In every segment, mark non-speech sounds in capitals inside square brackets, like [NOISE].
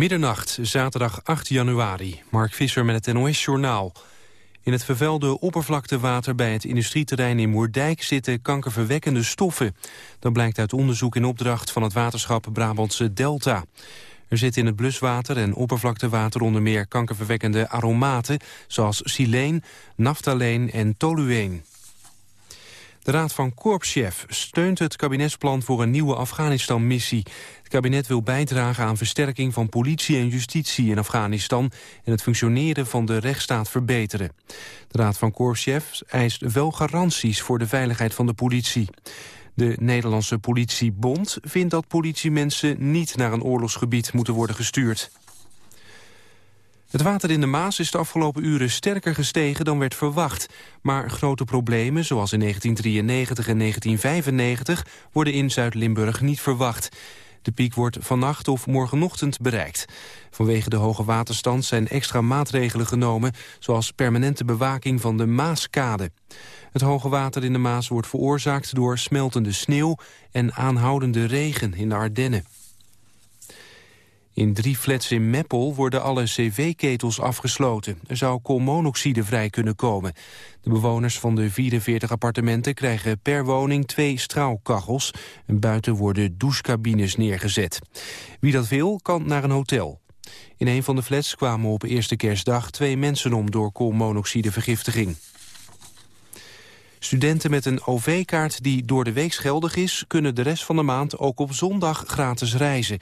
Middernacht, zaterdag 8 januari. Mark Visser met het NOS-journaal. In het vervuilde oppervlaktewater bij het industrieterrein in Moerdijk zitten kankerverwekkende stoffen. Dat blijkt uit onderzoek in opdracht van het waterschap Brabantse Delta. Er zitten in het bluswater en oppervlaktewater onder meer kankerverwekkende aromaten... zoals sileen, naftaleen en tolueen. De Raad van Korpschef steunt het kabinetsplan voor een nieuwe Afghanistan-missie. Het kabinet wil bijdragen aan versterking van politie en justitie in Afghanistan... en het functioneren van de rechtsstaat verbeteren. De Raad van Korpschefs eist wel garanties voor de veiligheid van de politie. De Nederlandse politiebond vindt dat politiemensen niet naar een oorlogsgebied moeten worden gestuurd. Het water in de Maas is de afgelopen uren sterker gestegen dan werd verwacht. Maar grote problemen, zoals in 1993 en 1995, worden in Zuid-Limburg niet verwacht. De piek wordt vannacht of morgenochtend bereikt. Vanwege de hoge waterstand zijn extra maatregelen genomen... zoals permanente bewaking van de Maaskade. Het hoge water in de Maas wordt veroorzaakt door smeltende sneeuw... en aanhoudende regen in de Ardennen. In drie flats in Meppel worden alle cv-ketels afgesloten. Er zou koolmonoxide vrij kunnen komen. De bewoners van de 44 appartementen krijgen per woning twee straalkachels. En buiten worden douchecabines neergezet. Wie dat wil, kan naar een hotel. In een van de flats kwamen op eerste kerstdag twee mensen om door koolmonoxidevergiftiging. Studenten met een OV-kaart die door de week geldig is... kunnen de rest van de maand ook op zondag gratis reizen.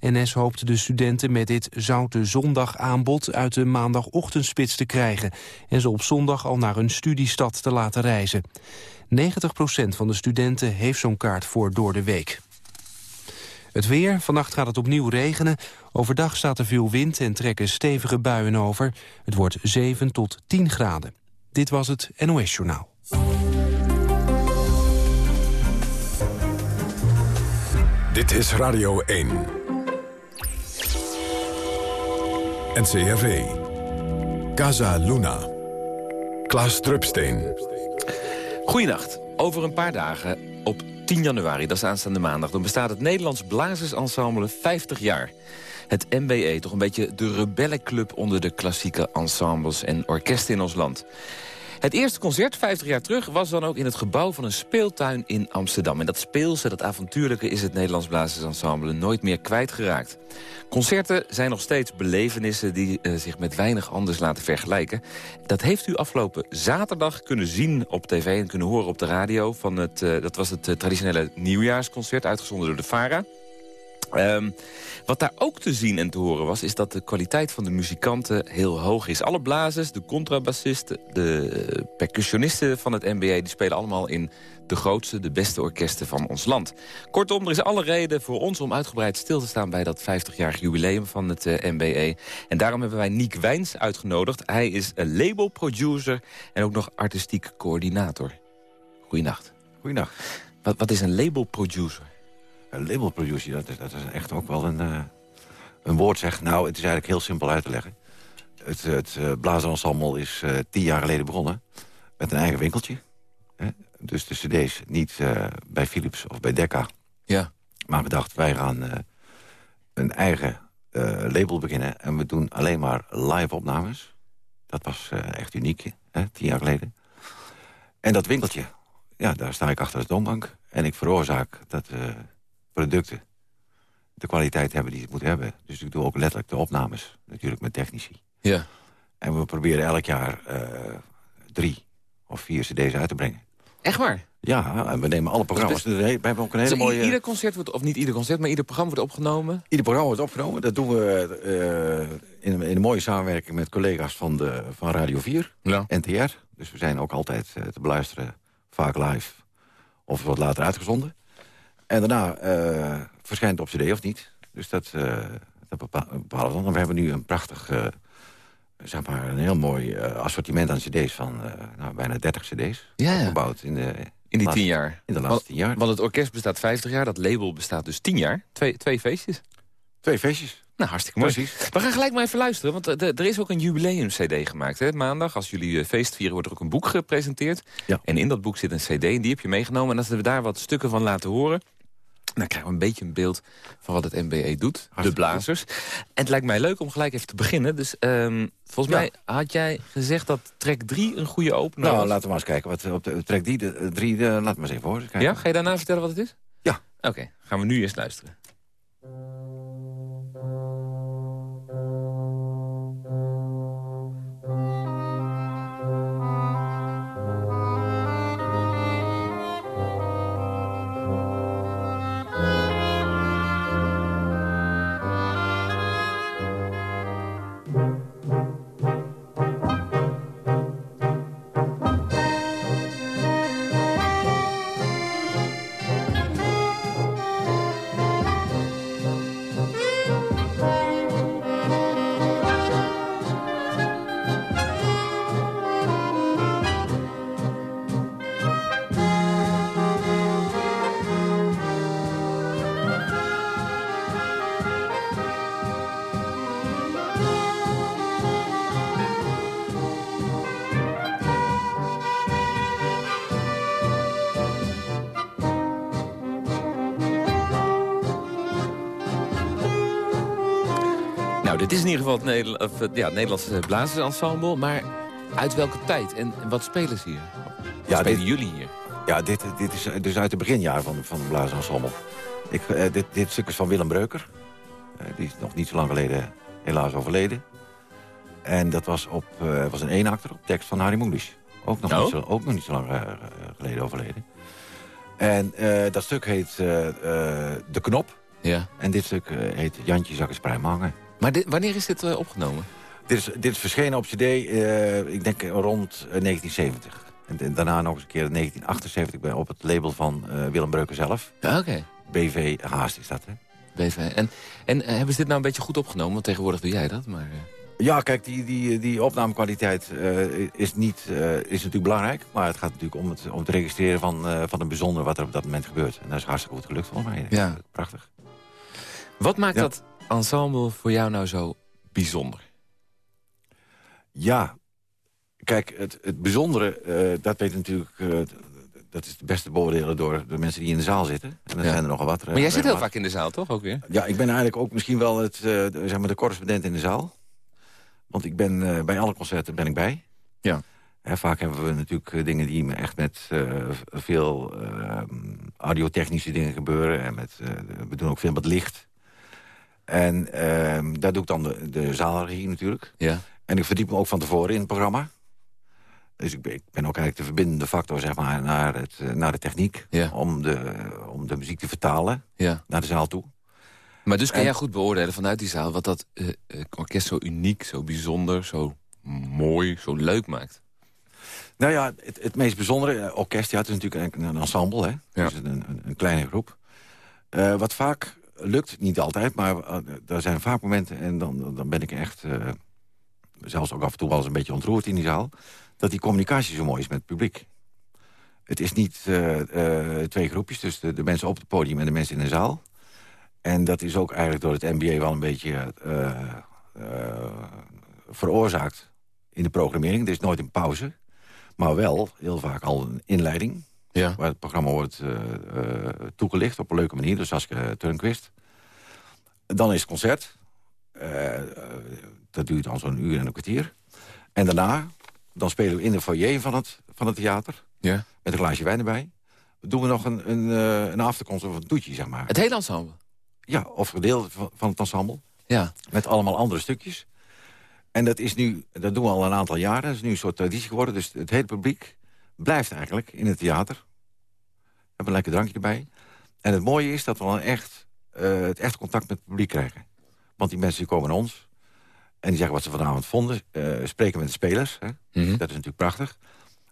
NS hoopt de studenten met dit zoute zondagaanbod... uit de maandagochtendspits te krijgen... en ze op zondag al naar hun studiestad te laten reizen. 90% van de studenten heeft zo'n kaart voor door de week. Het weer, vannacht gaat het opnieuw regenen. Overdag staat er veel wind en trekken stevige buien over. Het wordt 7 tot 10 graden. Dit was het NOS Journaal. Dit is Radio 1. NCRV. Casa Luna. Klaas Drupsteen. Goedenacht. Over een paar dagen, op 10 januari, dat is aanstaande maandag... dan bestaat het Nederlands Blazersensemble 50 jaar. Het MBE, toch een beetje de rebellenclub onder de klassieke ensembles en orkesten in ons land. Het eerste concert, 50 jaar terug, was dan ook in het gebouw van een speeltuin in Amsterdam. En dat speelse, dat avontuurlijke, is het Nederlands Blazersensemble nooit meer kwijtgeraakt. Concerten zijn nog steeds belevenissen die uh, zich met weinig anders laten vergelijken. Dat heeft u afgelopen zaterdag kunnen zien op tv en kunnen horen op de radio. Van het, uh, dat was het uh, traditionele nieuwjaarsconcert, uitgezonden door de VARA. Um, wat daar ook te zien en te horen was... is dat de kwaliteit van de muzikanten heel hoog is. Alle blazers, de contrabassisten, de percussionisten van het NBA... die spelen allemaal in de grootste, de beste orkesten van ons land. Kortom, er is alle reden voor ons om uitgebreid stil te staan... bij dat 50-jarig jubileum van het uh, eh, MBE. En daarom hebben wij Niek Wijns uitgenodigd. Hij is een labelproducer en ook nog artistiek coördinator. Goeienacht. Goeienacht. Wat, wat is een labelproducer? Een labelproducer, dat is, dat is echt ook wel een, uh, een woord zeg. Nou, het is eigenlijk heel simpel uit te leggen. Het, het uh, blaasensemble is uh, tien jaar geleden begonnen. Met een eigen winkeltje. Hè? Dus de cd's niet bij Philips of bij Decca. Ja. Maar we dachten, wij gaan een eigen label beginnen. En we doen alleen maar live opnames. Dat was echt uniek, hè? tien jaar geleden. En dat winkeltje, ja, daar sta ik achter de toonbank. En ik veroorzaak dat producten de kwaliteit hebben die ze moeten hebben. Dus ik doe ook letterlijk de opnames, natuurlijk met technici. Ja. En we proberen elk jaar uh, drie of vier cd's uit te brengen. Echt waar? Ja, en we nemen alle programma's. We hebben ook een hele dus mooie... Ieder concert wordt, of niet ieder concert, maar ieder programma wordt opgenomen? Ieder programma wordt opgenomen. Dat doen we uh, in, in, een mooie samenwerking met collega's van, de, van Radio 4, ja. NTR. Dus we zijn ook altijd uh, te beluisteren, vaak live of wat later uitgezonden. En daarna uh, verschijnt het op cd of niet. Dus dat, uh, dat bepalen we dan. We hebben nu een prachtig, uh, zeg maar, een heel mooi assortiment aan cd's van nou, bijna 30 cd's. Ja, ja. Gebouwd in de... In die tien jaar? In de laatste tien jaar. Want het orkest bestaat 50 jaar, dat label bestaat dus 10 jaar. Twee, twee feestjes. Twee feestjes. Nou, hartstikke mooi. Precies. We gaan gelijk maar even luisteren, want er is ook een jubileum-cd gemaakt. Hè? Maandag, als jullie feest vieren, wordt er ook een boek gepresenteerd. Ja. En in dat boek zit een cd en die heb je meegenomen. En als we daar wat stukken van laten horen... Dan krijgen we een beetje een beeld van wat het MBE doet. de blazers. En het lijkt mij leuk om gelijk even te beginnen. Dus um, volgens mij had jij gezegd dat track 3 een goede opener nou, was. laten we maar eens kijken. Wat op de track 3, de, 3 de, laat maar eens even horen. Ja, ga je daarna vertellen wat het is? Ja. Oké, gaan we nu eerst luisteren. Het is in ieder geval het, of, ja, het Nederlandse blazersensemble. Maar uit welke tijd? En, wat spelen ze hier? Wat ja, spelen dit, jullie hier? Ja, dit, dit is dus uit de beginjaren van, van het blazersensemble. Ik, uh, dit, dit stuk is van Willem Breuker. Uh, die is nog niet zo lang geleden helaas overleden. En dat was, op, uh, was een eenakter op tekst van Harry Mulisch. Ook nog, niet, oh. zo, ook nog niet zo lang geleden overleden. En dat stuk heet De Knop. Ja. En dit stuk heet Jantje zag eens hangen. Maar dit, wanneer is dit uh, opgenomen? Dit is, dit is verschenen op cd, uh, ik denk rond 1970. En, en, daarna nog eens een keer in 1978 bij, op het label van uh, Willem Breuken zelf. Oké. Okay. BV Haast is dat, hè? BV. En, en hebben ze dit nou een beetje goed opgenomen? Want tegenwoordig doe jij dat, maar... Ja, kijk, die, die, die opnamekwaliteit is, niet, is natuurlijk belangrijk. Maar het gaat natuurlijk om het, om het registreren van, van een bijzonder wat er op dat moment gebeurt. En dat is hartstikke goed gelukt volgens mij. Ja. Prachtig. Wat maakt dat ensemble voor jou nou zo bijzonder? Ja, kijk, het, het bijzondere, uh, dat weet natuurlijk... Uh, dat is het beste beoordelen door de mensen die in de zaal zitten. En dan zijn er nogal wat. Maar jij zit heel vaak in de zaal, toch? Ook weer? Ja, ik ben eigenlijk ook misschien wel het, uh, de, zeg maar de correspondent in de zaal. Want ik ben bij alle concerten ben ik bij. Ja. He, vaak hebben we natuurlijk dingen die echt met veel audiotechnische dingen gebeuren. En met, we doen ook veel met licht. En uh, daar doe ik dan de, de zaalregie natuurlijk. Ja. En ik verdiep me ook van tevoren in het programma. Dus ik ben, ik ben ook eigenlijk de verbindende factor zeg maar, naar, het, eh, naar de techniek. Ja. Om, de, om de muziek te vertalen ja. naar de zaal toe. Maar dus kan jij goed beoordelen vanuit die zaal... wat dat uh, orkest zo uniek, zo bijzonder, zo mooi, zo leuk maakt? Nou ja, het, het meest bijzondere orkest, ja, het is natuurlijk een, een ensemble. Hè? Ja. Dus een, een, een kleine groep. Uh, wat vaak lukt niet altijd, maar er zijn vaak momenten... en dan, dan ben ik echt, uh, zelfs ook af en toe wel eens een beetje ontroerd in die zaal... dat die communicatie zo mooi is met het publiek. Het is niet uh, twee groepjes, dus de, de, mensen op het podium en de mensen in de zaal. En dat is ook eigenlijk door het NBA wel een beetje veroorzaakt in de programmering. Er is nooit een pauze, maar wel heel vaak al een inleiding... Ja. Waar het programma wordt uh, uh, toegelicht op een leuke manier. Dus als uh, Turnquist. Dan is het concert. dat duurt dan zo'n uur en een kwartier. En daarna, dan spelen we in de foyer van het, van het theater. Ja. Met een glaasje wijn erbij. Doen we nog een, een, een of een toetje, zeg maar. Het hele ensemble? Ja, of gedeelte van, van het ensemble. Ja. Met allemaal andere stukjes. En dat is nu, dat doen we al een aantal jaren. Dat is nu een soort traditie geworden. Dus het hele publiek blijft eigenlijk in het theater. Hebben een lekker drankje erbij. En het mooie is dat we dan echt, uh, het echt contact met het publiek krijgen. Want die mensen die komen naar ons. En die zeggen wat ze vanavond vonden. Uh, spreken met de spelers. Hè? Mm -hmm. Dat is natuurlijk prachtig.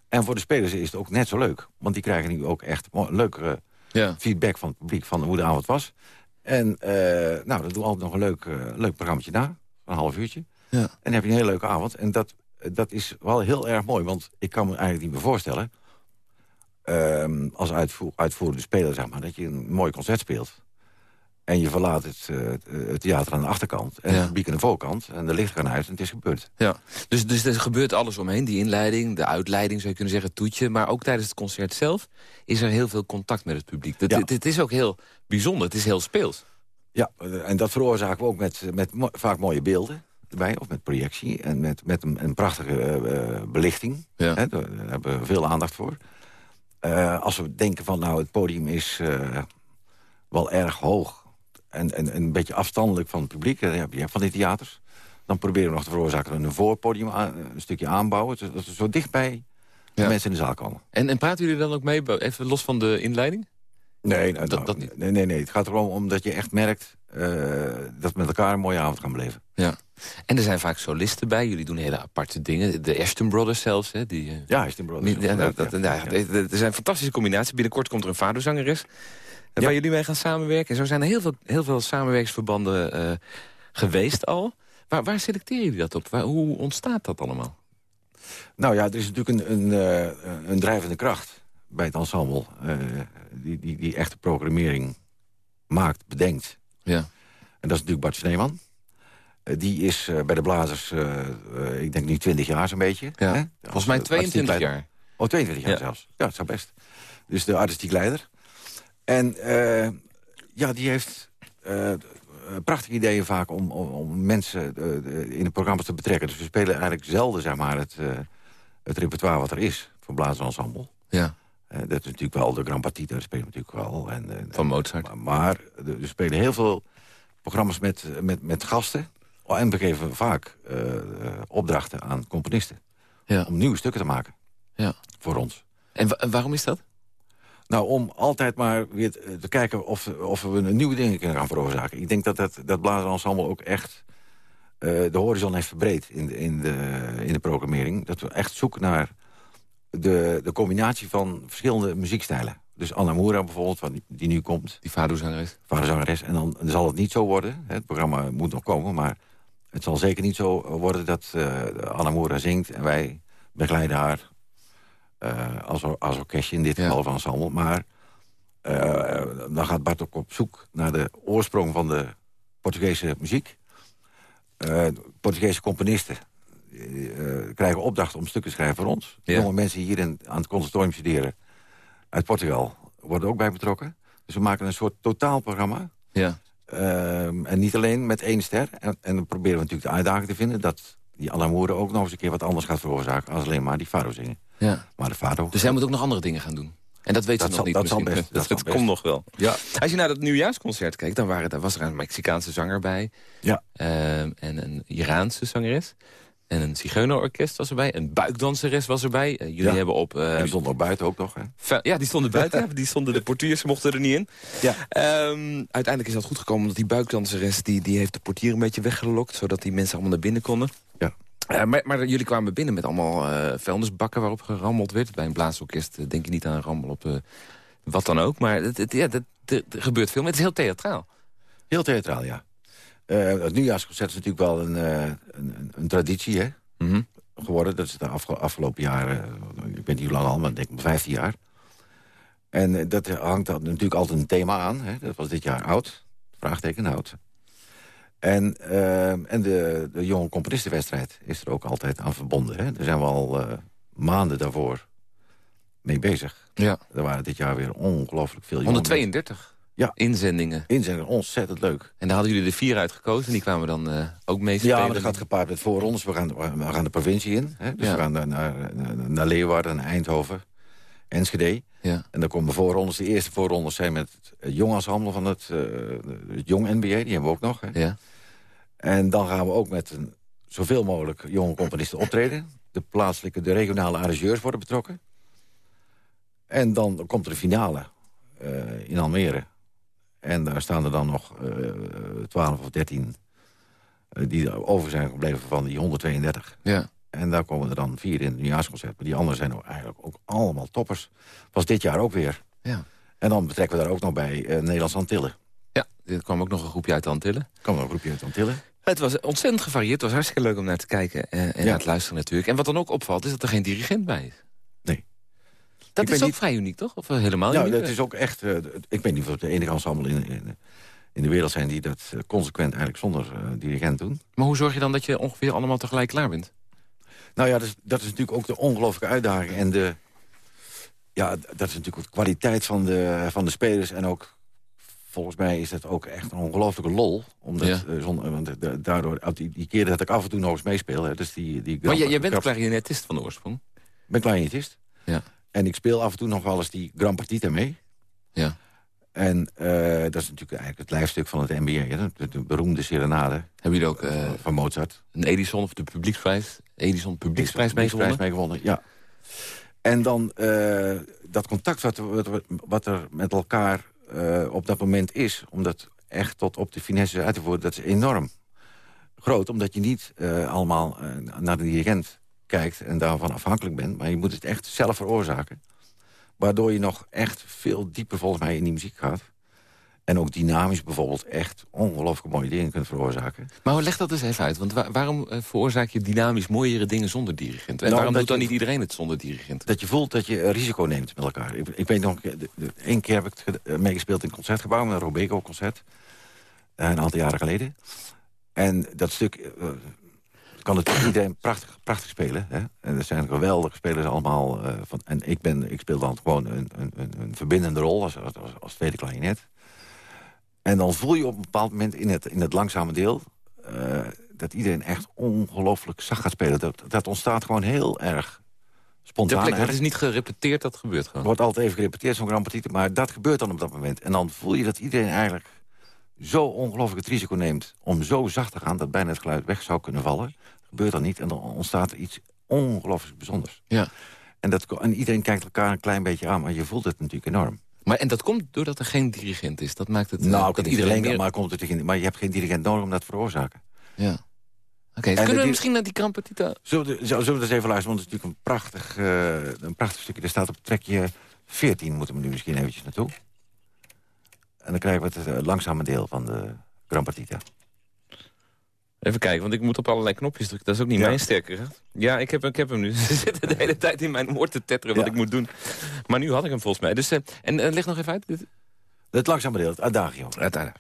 En voor de spelers is het ook net zo leuk. Want die krijgen nu ook echt leuke ja. feedback van het publiek. Van hoe de avond was. En uh, nou, dat doen we altijd nog een leuk, leuk programma na. Een half uurtje. Ja. En dan heb je een hele leuke avond. En dat dat is wel heel erg mooi. Want ik kan me eigenlijk niet meer voorstellen... Um, als uitvoer, uitvoerende speler, zeg maar, dat je een mooi concert speelt. En je verlaat het, eh, het theater aan de achterkant. En Ja. het publiek aan de voorkant. En de licht gaan uit en het is gebeurd. Ja. Dus, dus er gebeurt alles omheen. Die inleiding, de uitleiding zou je kunnen zeggen, het toetje. Maar ook tijdens het concert zelf is er heel veel contact met het publiek. Ja. het is ook heel bijzonder. Het is heel speels. Ja, eh, en dat veroorzaken we ook met, met mo- vaak mooie beelden erbij. Of met projectie. En met, met een, een prachtige eh, eh, belichting. Ja. Daar hebben we veel aandacht voor. Eh, als we denken van nou, het podium is wel erg hoog. En, en, en een beetje afstandelijk van het publiek. Van die theaters. Dan proberen we nog te veroorzaken een voorpodium aan- een stukje aanbouwen. Dat we zo dichtbij de mensen in de zaal komen. En, en praten jullie dan ook mee, even los van de inleiding? Nee, nou, Dat- dat niet. nee, nee, nee. Het gaat erom om dat je echt merkt dat we met elkaar een mooie avond gaan beleven. Ja. En er zijn vaak solisten bij. Jullie doen hele aparte dingen. De Ashton Brothers zelfs. Hè, die, eh, Ja, in Brothers. Ja, nou, dat, nou, Ja. het- het is een fantastische combinatie. Binnenkort komt er een vaderzangeres. eh, Waar jullie mee gaan samenwerken. En zo zijn er heel veel, heel veel samenwerkingsverbanden eh, geweest al. Waar, waar selecteren jullie dat op? Waar, hoe ontstaat dat allemaal? Nou ja, er is natuurlijk een, een, een drijvende kracht bij het ensemble... die, die, die echte programmering maakt, bedenkt. Ja. En dat is natuurlijk Bart Sneeman. Eh, die is eh, bij de Blazers, eh, ik denk nu 20 jaar zo'n beetje. Ja. Hè? Volgens mij eh, 22 artistiek jaar. Oh, 22 jaar Ja. zelfs. Ja, dat zou best. Dus de artistiek leider. En ja, die heeft prachtige ideeën vaak om, om, om mensen in de programma's te betrekken. Dus we spelen eigenlijk zelden zeg maar, het, het repertoire wat er is voor blazersensemble. Ja, dat is natuurlijk wel de Grand Partita, dat spelen we natuurlijk wel. En, en- van Mozart. maar, we spelen heel veel programma's met, met, met gasten. Oh, En we geven vaak eh, opdrachten aan componisten. Ja. Om nieuwe stukken te maken Ja. voor ons. En, wa- en waarom is dat? Nou, om altijd maar weer te, kijken of, of we een nieuwe dingen kunnen gaan veroorzaken. Ik denk dat dat, dat blazersensemble ook echt eh, de horizon heeft verbreed in de, in, de, in de programmering. Dat we echt zoeken naar de, de combinatie van verschillende muziekstijlen. Dus Anna Moura bijvoorbeeld, wat die, die nu komt, Die vaderzangeres. vaderzangeres. En dan zal het niet zo worden, hè, het programma moet nog komen... maar het zal zeker niet zo worden dat eh Anna Moura zingt... en wij begeleiden haar eh, als, als orkestje, in dit Ja. geval van ensemble. Maar eh, dan gaat Bart ook op zoek naar de oorsprong van de Portugese muziek. Eh, Portugese componisten eh, krijgen opdracht om stukken te schrijven voor ons. Ja. Jonge mensen die hier in, aan het conservatorium studeren uit Portugal worden ook bij betrokken. Dus we maken een soort totaalprogramma. Ja. Ehm, en niet alleen met één ster. En, en dan proberen we natuurlijk de uitdaging te vinden... dat die Alamoeren ook nog eens een keer wat anders gaat veroorzaken... als alleen maar die fado zingen. ja. Maar de fado... Dus hij moet ook nog andere dingen gaan doen. En dat weten Dat ze nog zal- niet dat zal misschien. best, dat dat zal best. komt nog wel. Ja, Als je naar dat nieuwjaarsconcert kijkt, dan waren, daar was er een Mexicaanse zanger bij. ja. Ehm, en een Iraanse zangeres. En een zigeunerorkest was erbij. Een buikdanseres was erbij. Eh, jullie Ja. hebben op... en die stond nog buiten ook nog. Hè? Ja, die stonden buiten. [LAUGHS] die stonden, de portiers mochten er niet in. Ja. Ehm, uiteindelijk is dat goed gekomen, omdat die buikdanseres... Die, die heeft de portier een beetje weggelokt... zodat die mensen allemaal naar binnen konden. Ja. Eh, maar, maar jullie kwamen binnen met allemaal eh vuilnisbakken waarop gerammeld werd. Bij een blaasorkest denk je niet aan een rammel op wat dan ook. Maar het, het- ja, dat, er gebeurt veel. Maar het is heel theatraal. Heel theatraal, ja. Eh, het nieuwjaarsconcert is natuurlijk wel een, eh, een, een, traditie hè, Mhm. geworden. Dat is de afge- afgelopen jaren, ik weet niet hoe lang al, maar ik denk 15 jaar. En eh, dat hangt natuurlijk altijd een thema aan. Hè. Dat was dit jaar oud, vraagteken oud. En, en de, de jonge componistenwedstrijd is er ook altijd aan verbonden. Hè. Daar zijn we al maanden daarvoor mee bezig. Ja. Er waren dit jaar weer ongelooflijk veel jonge mensen. 132 Ja. inzendingen. Inzendingen, ontzettend leuk. En daar hadden jullie er vier uitgekozen. En die kwamen dan eh, ook mee. Ja, maar dat gaat gepaard met voorrondes. We gaan, we gaan de provincie in. Hè? Dus Ja. we gaan naar, naar, naar Leeuwarden, Eindhoven, Enschede. Ja. En dan komen voorrondes. De eerste voorrondes zijn met het jong ensemble van het, eh, het jong NBA. Die hebben we ook nog. Hè? Ja. En dan gaan we ook met een, zoveel mogelijk jonge componisten optreden. De plaatselijke, de regionale arrangeurs worden betrokken. En dan komt er de finale eh, in Almere. En daar staan er dan nog twaalf of dertien eh, die over zijn gebleven van die 132. Ja. En daar komen er dan vier in het nieuwjaarsconcert. Maar die anderen zijn ook eigenlijk ook allemaal toppers. Was dit jaar ook weer. Ja. En dan betrekken we daar ook nog bij eh Nederlands Antillen. Ja, er kwam ook nog een groepje uit Antillen. Er kwam nog een groepje uit Antillen. Het was ontzettend gevarieerd. Het was hartstikke leuk om naar te kijken eh, en Ja. naar te luisteren natuurlijk. En wat dan ook opvalt, is dat er geen dirigent bij is. Dat is ook niet- vrij uniek, toch? Of eh, helemaal Nou, uniek? dat is ook echt... eh, ik weet niet of het de enige ensemble in, in, in de wereld zijn die dat consequent eigenlijk zonder dirigent doen. Maar hoe zorg je dan dat je ongeveer allemaal tegelijk klaar bent? Nou ja, dat is, dat is natuurlijk ook de ongelooflijke uitdaging. En de, ja, dat is natuurlijk de kwaliteit van de, van de spelers. En ook, volgens mij is dat ook echt een ongelooflijke lol. Omdat, ja. uh, zonder, want daardoor, die, die keren dat ik af en toe nog eens meespeel. Hè, dus die, die maar jij bent clarinetist van de oorsprong? Ik ben clarinetist. Ja. En ik speel af en toe nog wel eens die Grand Partita mee. Ja. En uh, dat is natuurlijk eigenlijk het lijfstuk van het NBA. De, de, beroemde serenade. Hebben jullie ook uh, van Mozart. Een Edison of de publieksprijs? Edison publieksprijs meegewonnen? meegewonnen, ja. En dan uh, dat contact wat, wat, wat, er met elkaar op dat moment is... om dat echt tot op de finesse uit te voeren, dat is enorm groot. Omdat je niet allemaal naar de dirigent kijkt en daarvan afhankelijk bent. Maar je moet het echt zelf veroorzaken. Waardoor je nog echt veel dieper volgens mij in die muziek gaat. En ook dynamisch bijvoorbeeld echt ongelooflijk mooie dingen kunt veroorzaken. Maar leg dat eens even uit. Want waarom uh, veroorzaak je dynamisch mooiere dingen zonder dirigent? En nou, waarom doet dan niet iedereen het zonder dirigent? Dat je voelt dat je risico neemt met elkaar. Ik, ik weet nog, één keer heb ik het eh, meegespeeld in een concertgebouw... met een Robeco-concert. Eh, een aantal jaren geleden. En dat stuk kan natuurlijk iedereen prachtig, prachtig spelen. Hè? En er zijn geweldige spelers allemaal. Uh, van, en ik, ben, ik speel dan gewoon een, een, een verbindende rol als, als, als tweede klarinet. En dan voel je op een bepaald moment in het, in het langzame deel... Uh, dat iedereen echt ongelooflijk zacht gaat spelen. Dat, dat ontstaat gewoon heel erg spontaan. Het is niet gerepeteerd, dat gebeurt gewoon. Het wordt altijd even gerepeteerd, zo'n Grand maar dat gebeurt dan op dat moment. En dan voel je dat iedereen eigenlijk zo ongelooflijk het risico neemt... om zo zacht te gaan dat bijna het geluid weg zou kunnen vallen gebeurt dat niet. En dan ontstaat er iets ongelooflijk bijzonders. Ja. En, dat, en iedereen kijkt elkaar een klein beetje aan, maar je voelt het natuurlijk enorm. Maar, en dat komt doordat er geen dirigent is? Dat maakt het... Nou, dat iedereen meer... maar, komt het, maar je hebt geen dirigent nodig om dat te veroorzaken. Ja. Oké, kunnen we misschien naar die Krampetita... Zullen we, zullen we eens even luisteren, want het is natuurlijk een prachtig, uh, een prachtig stukje. Er staat op trekje 14, moeten we nu misschien eventjes naartoe. En dan krijgen we het uh, langzame deel van de Grand Partita. Even kijken, want ik moet op allerlei knopjes drukken. Dat is ook niet mijn sterke Ja, ik heb, ik heb hem nu. [LAUGHS] Ze zitten de hele tijd in mijn oor te tetteren wat ik moet doen. Maar nu had ik hem volgens mij. Dus, uh, en uh, leg nog even uit. Het langzame deel, het adagio. Het adagio.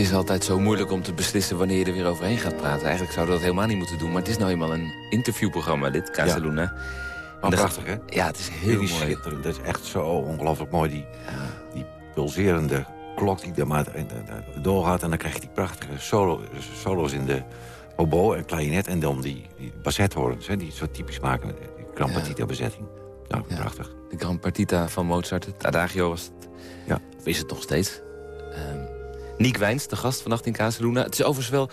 Is altijd zo moeilijk om te beslissen wanneer je er weer overheen gaat praten. Eigenlijk zouden we dat helemaal niet moeten doen. Maar het is nou eenmaal een interviewprogramma, dit, Casaluna. Ja. Maar prachtig, hè? Ja, het is heel mooi. Schitterend. Dat is echt zo ongelooflijk mooi. Die, die pulserende klok die er maar doorgaat. En dan krijg je die prachtige solo, solo's in de oboe en klarinet. En dan die, die bassethoorns, hè, die zo typisch maken. Die Grand Partita bezetting. Nou, prachtig. De Grand Partita van Mozart, het Adagio was het. Ja. Of is het nog steeds? Um, Niek Wijns, de gast vannacht in Casaluna. Het is overigens wel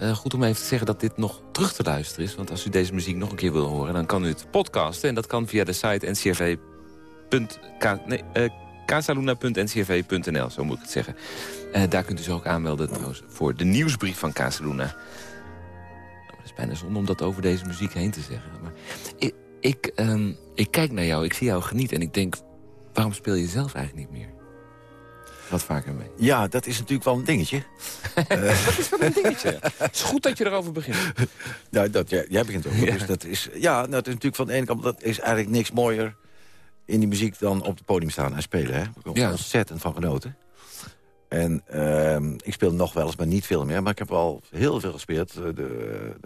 uh, goed om even te zeggen dat dit nog terug te luisteren is. Want als u deze muziek nog een keer wil horen... dan kan u het podcasten. En dat kan via de site ncrv. Nee, casaluna.ncrv.nl, zo moet ik het zeggen. Uh, daar kunt u zich ook aanmelden voor de nieuwsbrief van Casaluna. Nou, het is bijna zonde om dat over deze muziek heen te zeggen. Maar ik, um, ik kijk naar jou, ik zie jou genieten en ik denk... waarom speel je zelf eigenlijk niet meer? Wat vaker mee. Ja, dat is natuurlijk wel een dingetje. [LAUGHS] dat is wel een dingetje. [LAUGHS] Het is goed dat je erover begint. [LAUGHS] Ja, dat, jij, jij begint ook. Ja. Dus dat is, ja, dat is natuurlijk van de ene kant... dat is eigenlijk niks mooier in die muziek dan op het podium staan en spelen. Hè? Ik heb ja. ontzettend van genoten. En uh, ik speel nog wel eens, maar niet veel meer. Maar ik heb al heel veel gespeeld. De, de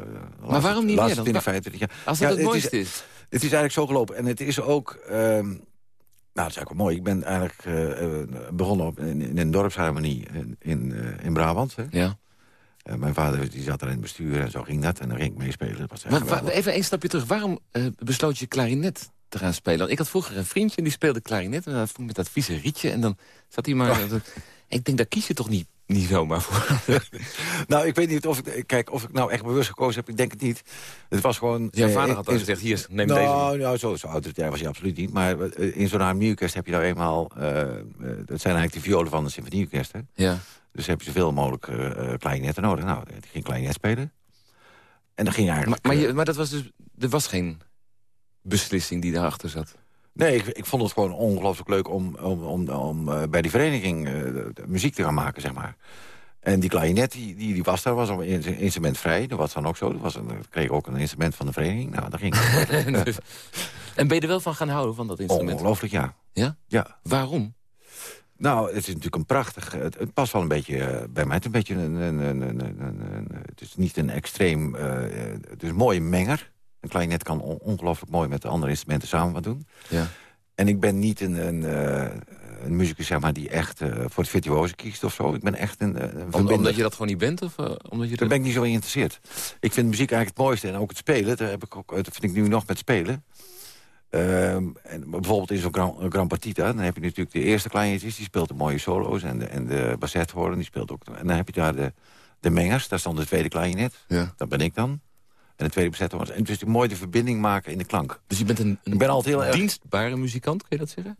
maar waarom niet meer dan? 20, 25 jaar. Als het ja, het, mooiste is, is, Het is eigenlijk zo gelopen. En het is ook... Um, nou, dat is eigenlijk wel mooi. Ik ben eigenlijk uh, begonnen op, in, in, een dorpsharmonie in, in, uh, in Brabant. Hè? Ja. Uh, mijn vader die zat er in het bestuur en zo ging dat. En dan ging ik meespelen. Maar, even een stapje terug. Waarom besloot je klarinet te gaan spelen? Ik had vroeger een vriendje en die speelde klarinet. En met dat vieze rietje. En dan zat hij maar... Oh. [LAUGHS] Ik denk, daar kies je toch niet, niet zomaar voor? [LAUGHS] nou, ik weet niet of ik... Kijk, of ik nou echt bewust gekozen heb, ik denk het niet. Het was gewoon... Jouw vader eh, had al gezegd, hier, neem nou, deze. Nou, zo, zo autoritair was hij absoluut niet. Maar eh, in zo'n harmonieorkest heb je nou eenmaal... Uh, dat zijn eigenlijk de violen van de symfonieorkest, hè? Ja. Dus heb je zoveel mogelijk uh, klarinetten nodig. Nou, ik ging klarinet spelen. En dan ging eigenlijk... Maar, maar, je, maar dat was dus... Er was geen beslissing die daarachter zat? Nee, ik, ik, vond het gewoon ongelooflijk leuk om, om, om, om uh, bij die vereniging uh, muziek te gaan maken, zeg maar. En die klarinet, die, die, die was daar, was een instrument vrij. Dat was dan ook zo. Dat was een, kreeg ook een instrument van de vereniging. Nou, daar ging [LAUGHS] En ben je er wel van gaan houden, van dat instrument? Ongelooflijk, ja. Ja? Ja. Waarom? Nou, het is natuurlijk een prachtig... Het, het past wel een beetje uh, bij mij. Het is, een beetje een, een, een, een het is niet een extreem... Uh, het is een mooie menger. Een klarinet kan on ongelooflijk mooi met de andere instrumenten samen wat doen. Ja. En ik ben niet een, een, uh, een muzikus zeg maar, die echt uh, voor het virtuoze kiest of zo. Ik ben echt een, een Om, Omdat je dat gewoon niet bent? Of, uh, omdat je Daar ben ik niet zo in geïnteresseerd. Ik vind muziek eigenlijk het mooiste. En ook het spelen. Dat, heb ik ook, dat vind ik nu nog met spelen. Ehm, en bijvoorbeeld in zo'n Grand Partita, dan heb je natuurlijk de eerste kleinetjes, die speelt de mooie solo's. En de, en de bassethoorn, die speelt ook. En dan heb je daar de, de mengers, daar stond de tweede klarinet. Ja. Dat ben ik dan. En de tweede bezetting was. En het is mooi de verbinding maken in de klank. Dus je bent een, een ik ben altijd heel erg... dienstbare muzikant, kun je dat zeggen?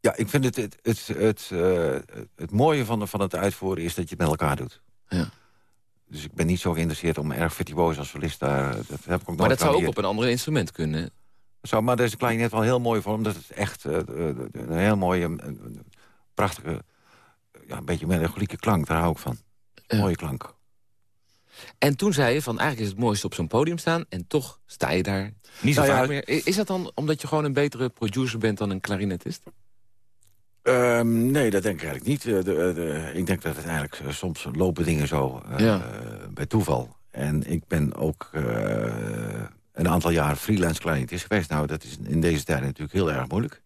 Ja, ik vind het, het, het, het, uh, het mooie van, de, van het uitvoeren is dat je het met elkaar doet. Ja. Dus ik ben niet zo geïnteresseerd om erg virtuoos als solist daar... Dat heb ik ook maar dat zou ook op een ander instrument kunnen. Zo, maar daar is een net wel heel mooi voor. Omdat het echt uh, een heel mooie, prachtige... Ja, een beetje melancholieke klank, daar hou ik van. Mooie klank. En toen zei je van eigenlijk is het mooiste op zo'n podium staan... en toch sta je daar niet zo nou vaak meer. Is dat dan omdat je gewoon een betere producer bent dan een klarinetist? Um, nee, dat denk ik eigenlijk niet. De, de, ik denk dat het eigenlijk eh, soms lopen dingen zo uh, bij toeval. En ik ben ook een aantal jaar freelance klarinetist geweest. Nou, dat is in deze tijd natuurlijk heel erg moeilijk.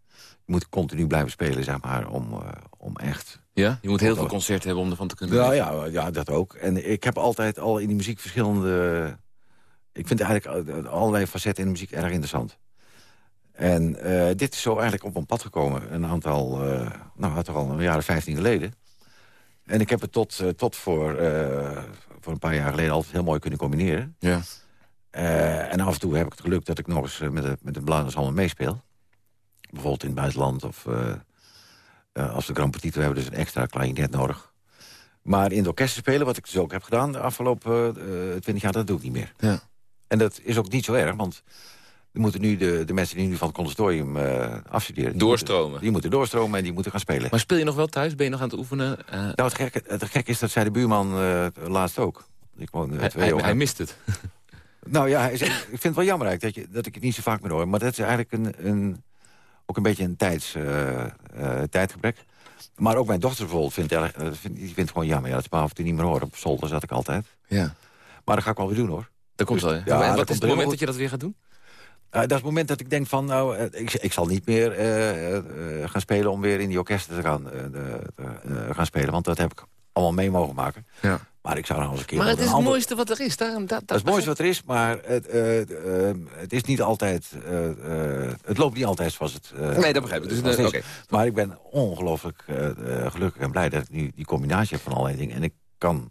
Je moet continu blijven spelen, zeg maar, om, om echt ja? Je moet heel veel concerten hebben om ervan te kunnen ja, ja, ja, dat ook. En ik heb altijd al in die muziek verschillende... Ik vind eigenlijk allerlei facetten in de muziek erg interessant. En uh, dit is zo eigenlijk op een pad gekomen. Een aantal, uh, nou, had er al een jaar of vijftien geleden. En ik heb het tot, uh, tot voor, voor een paar jaar geleden altijd heel mooi kunnen combineren. Ja. en af en toe heb ik het geluk dat ik nog eens met de, met de allemaal meespeel. Bijvoorbeeld in het buitenland of uh, als de Grand Petito hebben we dus een extra klarinet nodig. Maar in de orkesten spelen, wat ik dus ook heb gedaan... de afgelopen uh, eh, 20 jaar, dat doe ik niet meer. Ja. En dat is ook niet zo erg, want... Er moeten nu de, de mensen die nu van het conservatorium uh, afstuderen... Die doorstromen. Moeten, die moeten doorstromen en die moeten gaan spelen. Maar speel je nog wel thuis? Ben je nog aan het oefenen? Nou, het gekke, het gek is, dat zei de buurman laatst ook. Ik woon, hij, hij, hij, mist het. nou ja, ik vind het wel jammer dat, je, dat ik het niet zo vaak meer hoor. Maar dat is eigenlijk een, een ook een beetje een tijds, uh, tijdgebrek. Maar ook mijn dochter bijvoorbeeld vindt, erg- eh, vindt, die vindt gewoon jammer. Ja, dat is maar af en toe niet meer horen. Op zolder zat ik altijd. Ja, Maar dat ga ik wel weer doen hoor. dat komt wel. ja, en dat wat is het moment goed. dat je dat weer gaat doen? Eh, dat is het moment dat ik denk van, nou, eh, ik, ik zal niet meer eh, eh, gaan spelen om weer in die orkesten te gaan, eh, eh, gaan spelen. Want dat heb ik allemaal mee mogen maken. Ja. Maar ik zou nou eens een keer... Maar het is het ander- mooiste wat er is. Daarom, dat, Dat is het mooiste wat er is, maar het, eh, eh, het is niet altijd... eh, eh, het loopt niet altijd zoals het... eh, Nee, dat begrijp ik. Dus, het. Maar ik ben ongelooflijk eh, eh, gelukkig en blij dat ik nu die combinatie heb van allerlei dingen. En ik kan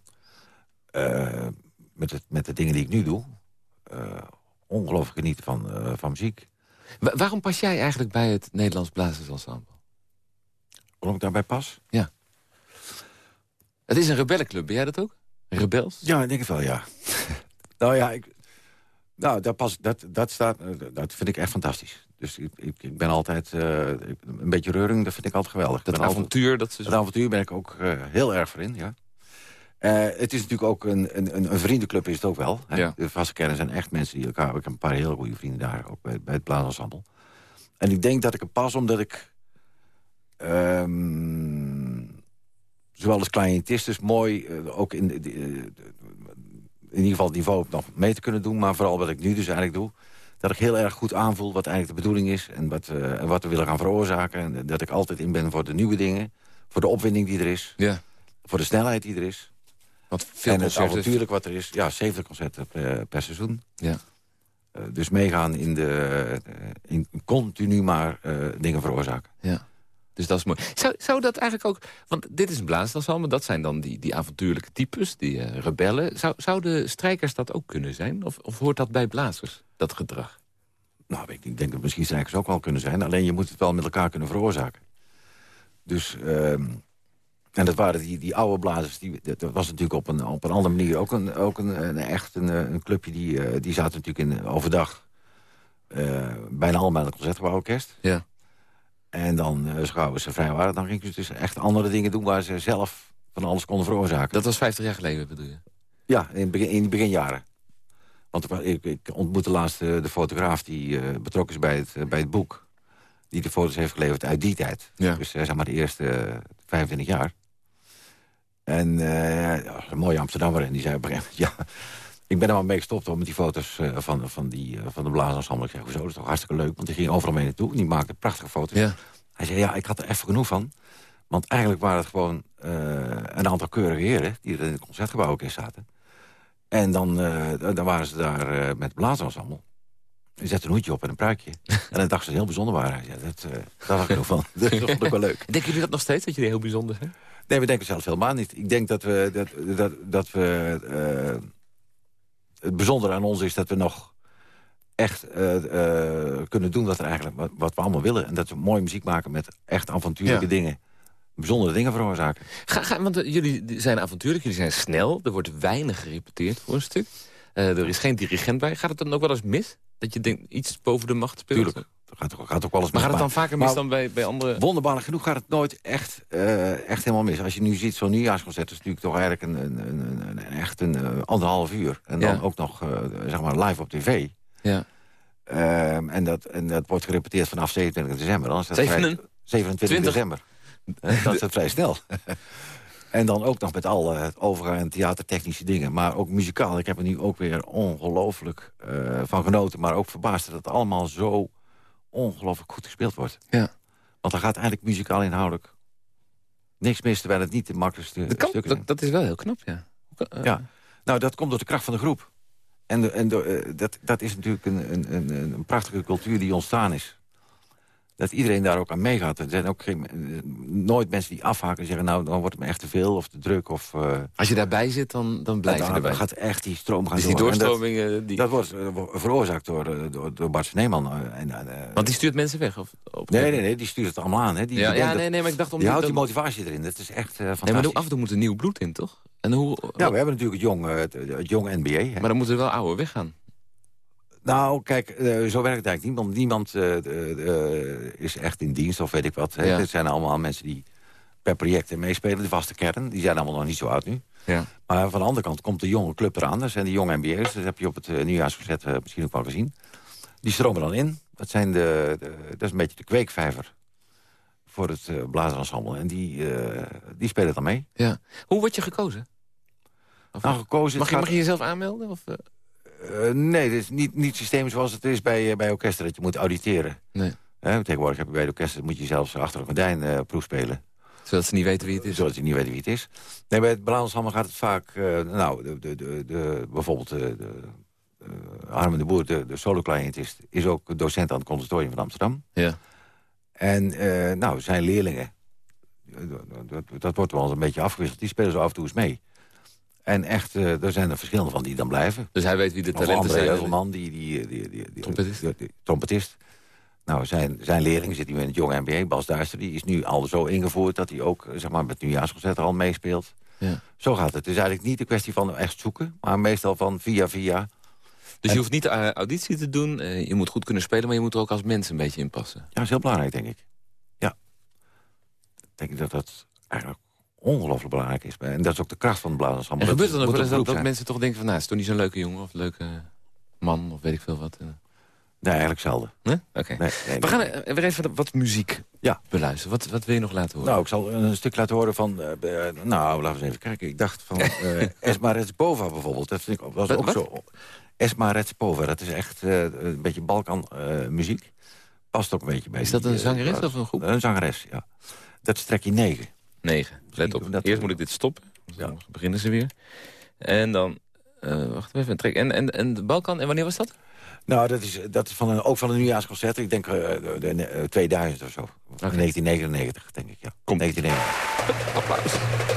eh, met, het, met de dingen die ik nu doe... eh, ongelooflijk genieten van, eh, van muziek. Wa- waarom pas jij eigenlijk bij het Nederlands Blazersensemble? Waarom ik daarbij pas? Het is een rebellenclub, ben jij dat ook? Rebels? Ja, ik denk het wel, ja. [LAUGHS] nou ja, ik, nou, dat, pas, dat, dat, staat, dat vind ik echt fantastisch. Dus ik, ik, ik ben altijd eh, een beetje reuring, dat vind ik altijd geweldig. Dat altijd- avontuur, dat ze... Het avontuur ben ik ook eh, heel erg voor in, ja. Eh, het is natuurlijk ook een, een, een- vriendenclub, is het ook wel. Hè? Ja. De vaste kernen zijn echt mensen die elkaar... Ik heb een paar hele goede vrienden daar, ook bij, bij het blaasensemble. En ik denk dat ik er pas, omdat ik... ehm, zowel als cliëntist is mooi, eh, ook in, de- in ieder geval het niveau nog mee te kunnen doen. Maar vooral wat ik nu dus eigenlijk doe... dat ik heel erg goed aanvoel wat eigenlijk de bedoeling is... en wat, eh, wat we willen gaan veroorzaken. En dat ik altijd in ben voor de nieuwe dingen. Voor de opwinding die er is. Ja, Voor de snelheid die er is. want veel en het avontuurlijk wat er is. Ja, 70 concerten per, per seizoen. Ja. Eh, dus meegaan in de... eh, in continu maar eh, dingen veroorzaken. Ja. Dus dat is mooi. Zou, zou dat eigenlijk ook... Want dit is een blaasensemble, dat zijn dan die, die avontuurlijke types, die eh, rebellen. Zou, zouden strijkers dat ook kunnen zijn? Of, of hoort dat bij blazers, dat gedrag? Nou, ik, ik denk dat misschien strijkers ook wel kunnen zijn. Alleen je moet het wel met elkaar kunnen veroorzaken. Dus... ehm, en dat waren die, die oude blazers. Die, dat was natuurlijk op een, op een andere manier ook een, ook een, een echt een, eh, een clubje. Die, eh, die zaten natuurlijk in, overdag bijna allemaal in het concertgebouworkest. Ja. En dan, uh, gauw ze vrij waren, dan gingen ze dus echt andere dingen doen... waar ze zelf van alles konden veroorzaken. Dat was 50 jaar geleden, bedoel je? Ja, in, het begin, in die beginjaren. Want ik, ik, ontmoette laatst eh, de fotograaf die eh, betrokken is bij het, eh, bij het boek. Die de foto's heeft geleverd uit die tijd. Ja. Dus eh, zeg maar de eerste eh, 25 jaar. En eh, een mooie Amsterdammer. En die zei op een gegeven moment, [LAUGHS] ja... Ik ben er maar mee gestopt hoor, met die foto's eh, van, van, die, eh, van de blaasensemble. Ik zeg, hoezo, dat is toch hartstikke leuk. Want die ging overal mee naartoe. En die maakte prachtige foto's. Ja. Hij zei, ja, ik had er echt genoeg van. Want eigenlijk waren het gewoon eh, een aantal keurige heren... die er in het concertgebouw ook in zaten. En dan, eh, dan waren ze daar eh, met blaasensemble. Die zetten een hoedje op en een pruikje. [LAUGHS] en dan dachten ze heel bijzonder waren. Hij zei, dat, eh daar had ik genoeg van. [LAUGHS] dat vond ik wel leuk. Denken jullie dat nog steeds, dat jullie heel bijzonder zijn? Nee, we denken zelf helemaal niet. Ik denk dat we, dat, dat, dat we eh, het bijzondere aan ons is dat we nog echt eh, eh, kunnen doen wat, er eigenlijk, wat, wat we allemaal willen. En dat we mooie muziek maken met echt avontuurlijke Ja. dingen. Bijzondere dingen veroorzaken. Ga, ga, want eh, jullie zijn avontuurlijk, jullie zijn snel. Er wordt weinig gerepeteerd voor een stuk. Er is geen dirigent bij. Gaat het dan ook wel eens mis? Dat je denkt iets boven de macht speelt? Tuurlijk. Gaat, ook- gaat ook wel eens Maar gaat het dan vaker mis dan bij, bij andere... Wonderbaarlijk genoeg gaat het nooit echt, eh, echt helemaal mis. Als je nu ziet, zo'n nieuwjaarsconcert is natuurlijk toch eigenlijk een, een, een, een- echt een eh, anderhalf uur. En dan Ja. ook nog eh, zeg maar live op tv. Ja. Ehm, en, dat, en dat wordt gerepeteerd vanaf 27 december. Dan is dat vrij- Zevenen- 27 20. december. Dat is vrij snel. [LAUGHS] en dan ook nog met alle het overige en theatertechnische dingen. Maar ook muzikaal. Ik heb er nu ook weer ongelooflijk van genoten. Maar ook verbaasd dat het allemaal zo ongelooflijk goed gespeeld wordt. Ja. Want dan gaat eigenlijk muzikaal inhoudelijk niks mis... terwijl het niet de makkelijkste Dat, kan, stukken zijn. dat, dat is wel heel knap, ja. Eh, Ja. Nou, dat komt door de kracht van de groep. En, de, en de, eh, dat, dat is natuurlijk een, een, een, een prachtige cultuur die ontstaan is. Dat iedereen daar ook aan meegaat. Er zijn ook geen, eh, nooit mensen die afhaken en zeggen... nou, dan wordt het me echt te veel of te druk. Of, eh, Als je daarbij zit, dan, dan blijf je dan erbij. gaat echt die stroom gaan dus die door. En dat- doorstroming... eh, die... Dat, wordt wo- veroorzaakt door, door, door Bart Sneeman. en, eh, Want die stuurt mensen weg? Of, op nee, nee, nee, die stuurt het allemaal aan. Hè. Die, Ja, die ja nee, nee, maar ik dacht om... die houdt die motivatie erin. Dat is echt nee, fantastisch. maar af en toe moet er nieuw bloed in, toch? En hoe, Ja, we hebben natuurlijk het jong, het, het jong NBA. Hè. Maar dan moeten er wel ouder weggaan. Nou, kijk, eh, zo werkt het eigenlijk. Niemand, niemand eh, eh, is echt in dienst of weet ik wat. Ja. Dit zijn allemaal mensen die per project meespelen. De vaste kern, die zijn allemaal nog niet zo oud nu. Ja. Maar van de andere kant komt de jonge club eraan. Dat zijn de jonge NBA's. Dat heb je op het nieuwjaarsconcert eh, misschien ook wel gezien. Die stromen dan in. Dat, zijn de, de, dat is een beetje de kweekvijver voor het uh. En die, die spelen dan mee. Ja. Hoe word je gekozen? Of, nou, gekozen mag, je, mag je jezelf aanmelden? Of, eh, nee, het is niet, niet systeem zoals het is bij, eh, bij orkesten, dat je moet auditeren. Nee. Uh, tegenwoordig heb je bij de orkesten, moet je zelfs achter een gordijn eh, proefspelen. Zodat ze niet weten wie het is? Zodat ze niet weten wie het is. Nee, bij het Balanshammer gaat het vaak, nou, de, de, de, bijvoorbeeld de, Armin de Boer, de, de solo-cliëntist, is ook docent aan het conservatorium van Amsterdam. Ja. En nou, zijn leerlingen, dat, dat, wordt wel eens een beetje afgewisseld, die spelen zo af en toe eens mee. En echt, uh, er zijn er verschillende van die dan blijven. Dus hij weet wie de talenten zijn? Heuvelman, die, die, die, die, die, trompetist. Nou, zijn, zijn leerling zit nu in het jonge MBA, Bas Duister... die is nu al zo ingevoerd dat hij ook zeg maar, met nieuwjaarsconcert al meespeelt. Ja. Zo gaat het. Het is eigenlijk niet een kwestie van echt zoeken... maar meestal van via via. Dus je hoeft niet uh, auditie te doen, uh, je moet goed kunnen spelen... maar je moet er ook als mens een beetje in passen. Ja, dat is heel belangrijk, denk ik. Ja. Ik denk dat dat eigenlijk ongelooflijk belangrijk is. En dat is ook de kracht van de blazersamble. En gebeurt er nog wel eens dat, dat, mensen toch denken van... nou, is toch niet zo'n leuke jongen of leuke man of weet ik veel wat... Nee, eigenlijk zelden. Nee? Oké. Nee, we gaan weer even wat muziek ja. beluisteren. Wat, wat wil je nog laten horen? Nou, ik zal een stuk laten horen van... Uh, nou, laten we eens even kijken. Ik dacht van uh, [LAUGHS] Esma bijvoorbeeld. Dat vind ik, was ook zo... Esma Retspova, dat is echt uh, een beetje Balkan muziek. Past ook een beetje bij Is dat een zangeres of een groep? Een zangeres, ja. Dat is trekje 9. 9, let op. Eerst moet ik dit stoppen. Dan beginnen ze weer. En dan... wacht even, trek. En, en, en de Balkan, en wanneer was dat? Nou, dat is, dat is van een, ook van een nieuwjaarsconcert. Ik denk uh, de, 2000 of zo. Okay. 1999, denk ik, ja. Komt. 1999. [LAUGHS] Applaus.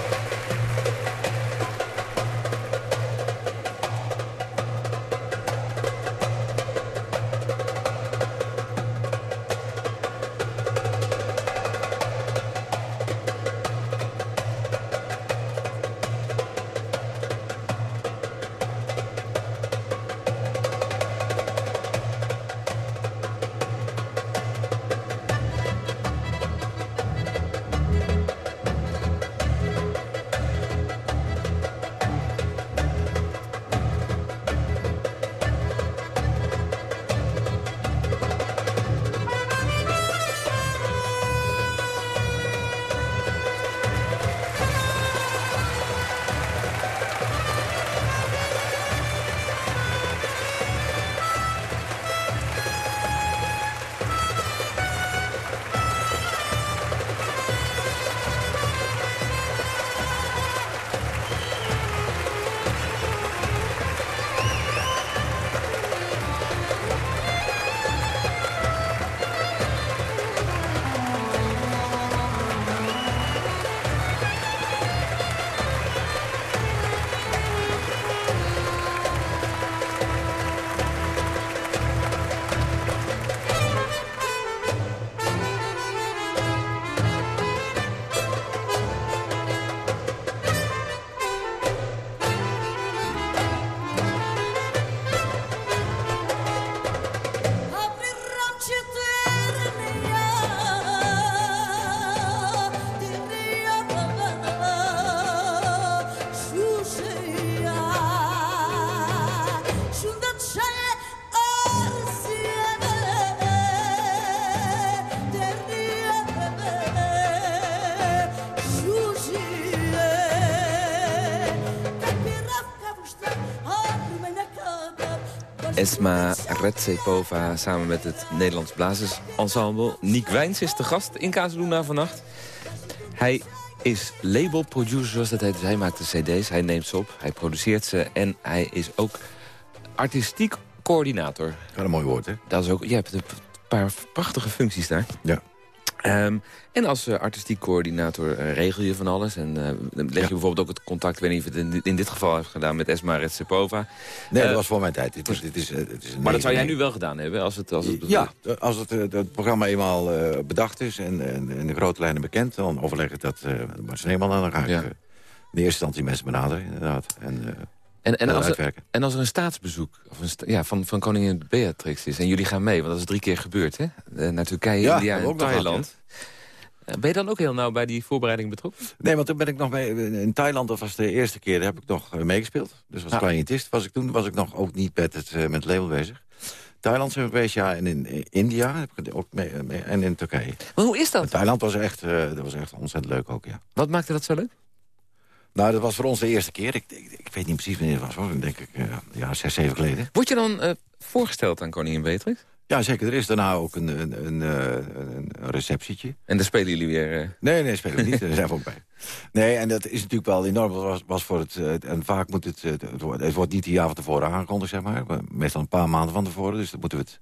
Esma Retsepova samen met het Nederlands Blazersensemble. Niek Wijns is de gast in Kazeluna vannacht. Hij is labelproducer, zoals dat heet. Dus hij maakt de cd's, hij neemt ze op, hij produceert ze... en hij is ook artistiek coördinator. Wat een mooi woord, hè? Dat is ook, je hebt een paar prachtige functies daar. Ja. Ehm, en als uh, artistiek coördinator uh, regel je van alles. En uh, leg je bijvoorbeeld ook het contact, ik weet niet of je het in, dit geval heeft gedaan met Esma Retsepova. Nee, dat was voor mijn tijd. Dit is, dit is, het is maar dat zou jij nu wel gedaan hebben? Als het, als het... Ja, als het, het programma eenmaal bedacht is en, en, en, de grote lijnen bekend, dan overleg ik dat uh, Bart Sneeman dan ga ik in de eerste instantie mensen benaderen, inderdaad. En, en, en, als er, en als er een staatsbezoek of een ja, van, van koningin Beatrix is... en jullie gaan mee, want dat is drie keer gebeurd, hè? Eh, naar Turkije, ja, India en Thailand. Eh, ben je dan ook heel nauw bij die voorbereiding betrokken? Nee, want toen ben ik nog bij, in Thailand, dat was de eerste keer, heb ik nog eh, meegespeeld. Dus als cliëntist was ik toen, was ik nog ook niet met het, met het label bezig. Thailand zijn we geweest, ja. En in, in India heb ik ook mee, mee- en in Turkije. Maar hoe is dat? Thailand was echt, eh, dat was echt ontzettend leuk ook, ja. Wat maakte dat zo leuk? Nou, dat was voor ons de eerste keer. Ik, ik, ik weet niet precies wanneer het was, hoor. Denk ik, eh, ja, zes, zeven geleden. Word je dan eh, voorgesteld aan koningin Beatrix? Ja, zeker. Er is daarna ook een, een, een, eh, een, receptietje. En daar spelen jullie weer... eh, Nee, nee, spelen we niet. [LAUGHS] Daar zijn we ook bij. Nee, en dat is natuurlijk wel enorm. Was, was voor het, en vaak moet het, het, wordt, niet een jaar van tevoren aangekondigd, zeg maar. Maar Meestal een paar maanden van tevoren. Dus dan moeten we het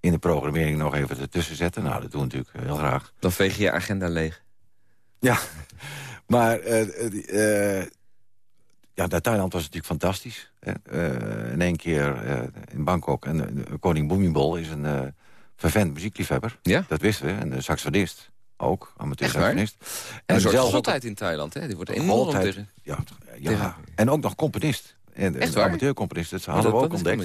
in de programmering nog even ertussen zetten. Nou, dat doen we natuurlijk heel graag. dan veeg je je agenda leeg. Ja, maar eh, eh, eh, ja, Thailand was natuurlijk fantastisch. Hè. In één keer in Bangkok. En koning Bhumibol is een vervent muziekliefhebber. Ja? Dat wisten we. En een saxofonist ook, amateur saxofonist. En een soort ook- godheid in Thailand, hè? Die wordt enorm tegen... Ja, ja. Tegen- en ook nog componist. En, Echt en waar? amateurcomponist. Dat Oh, hadden we ook ontdekt.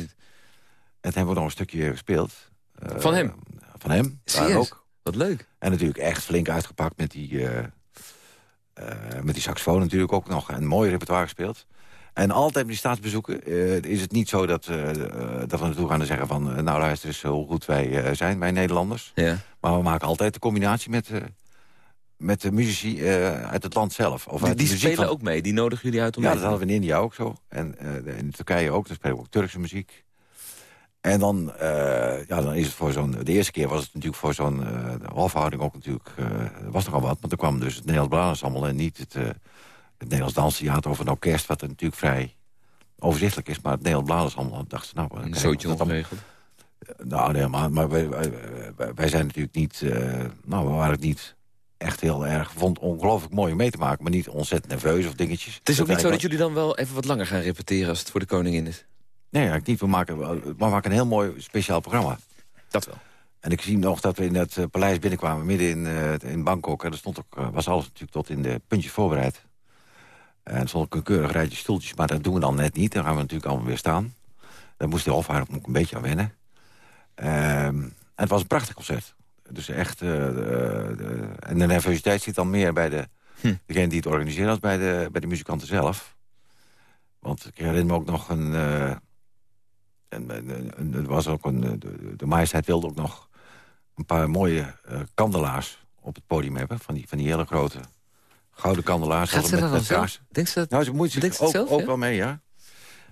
En hebben we nog een stukje gespeeld. Van hem? Van hem, ook. Wat leuk. En natuurlijk echt flink uitgepakt met die, met die saxofoon natuurlijk ook nog. Een mooi repertoire gespeeld. En altijd met die staatsbezoeken eh, is het niet zo dat, eh, eh, dat we naartoe gaan en zeggen van... eh, nou luister eens hoe goed wij eh, zijn, wij Nederlanders. Ja. Maar we maken altijd de combinatie met, eh, met de muzici eh, uit het land zelf. Of Die, die spelen van- ook mee, die nodigen jullie uit om ja, mee dat hadden we in India ook zo. En eh, in Turkije ook. Dan spelen we ook Turkse muziek. En dan, eh, ja, dan is het voor zo'n... De eerste keer was het natuurlijk voor zo'n eh, hofhouding ook natuurlijk... eh, was nogal wat, want er kwam dus het Nederlands Blaasensemble... en niet het, het Nederlands Danstheater of een orkest... wat er natuurlijk vrij overzichtelijk is. Maar het Nederlands Blaasensemble dacht ze, nou... Een zootje ongeregeld. Nou, nee, maar, maar wij, wij, zijn natuurlijk niet... nou, we waren het niet echt heel erg... vond het ongelooflijk mooi om mee te maken... maar niet ontzettend nerveus of dingetjes. Het is ook niet zo dat jullie dan wel even wat langer gaan repeteren... als het voor de koningin is. Nee, eigenlijk niet. We maken, we maken een heel mooi speciaal programma. Dat wel. En ik zie nog dat we in het eh, paleis binnenkwamen, midden in, eh, in Bangkok. En er stond ook, eh, was alles natuurlijk tot in de puntjes voorbereid. En er stond ook een keurig rijtje stoeltjes, maar dat doen we dan net niet. Dan gaan we natuurlijk allemaal weer staan. Daar moest de hofhouding ook een beetje aan wennen. Ehm, en het was een prachtig concert. Dus echt, de- de- en de nervositeit zit dan meer bij de, Hm. degene die het organiseert... als bij de, bij de muzikanten zelf. Want ik herinner me ook nog een... en, en- er was ook een, de, de, de majesteit wilde ook nog een paar mooie eh, kandelaars op het podium hebben. Van die, van die hele grote gouden kandelaars. Gaat ze met, met zelf? kaarsen. Denkt ze dat? Nou, ze Denkt zich ook, zelf, ook ja? wel mee, ja.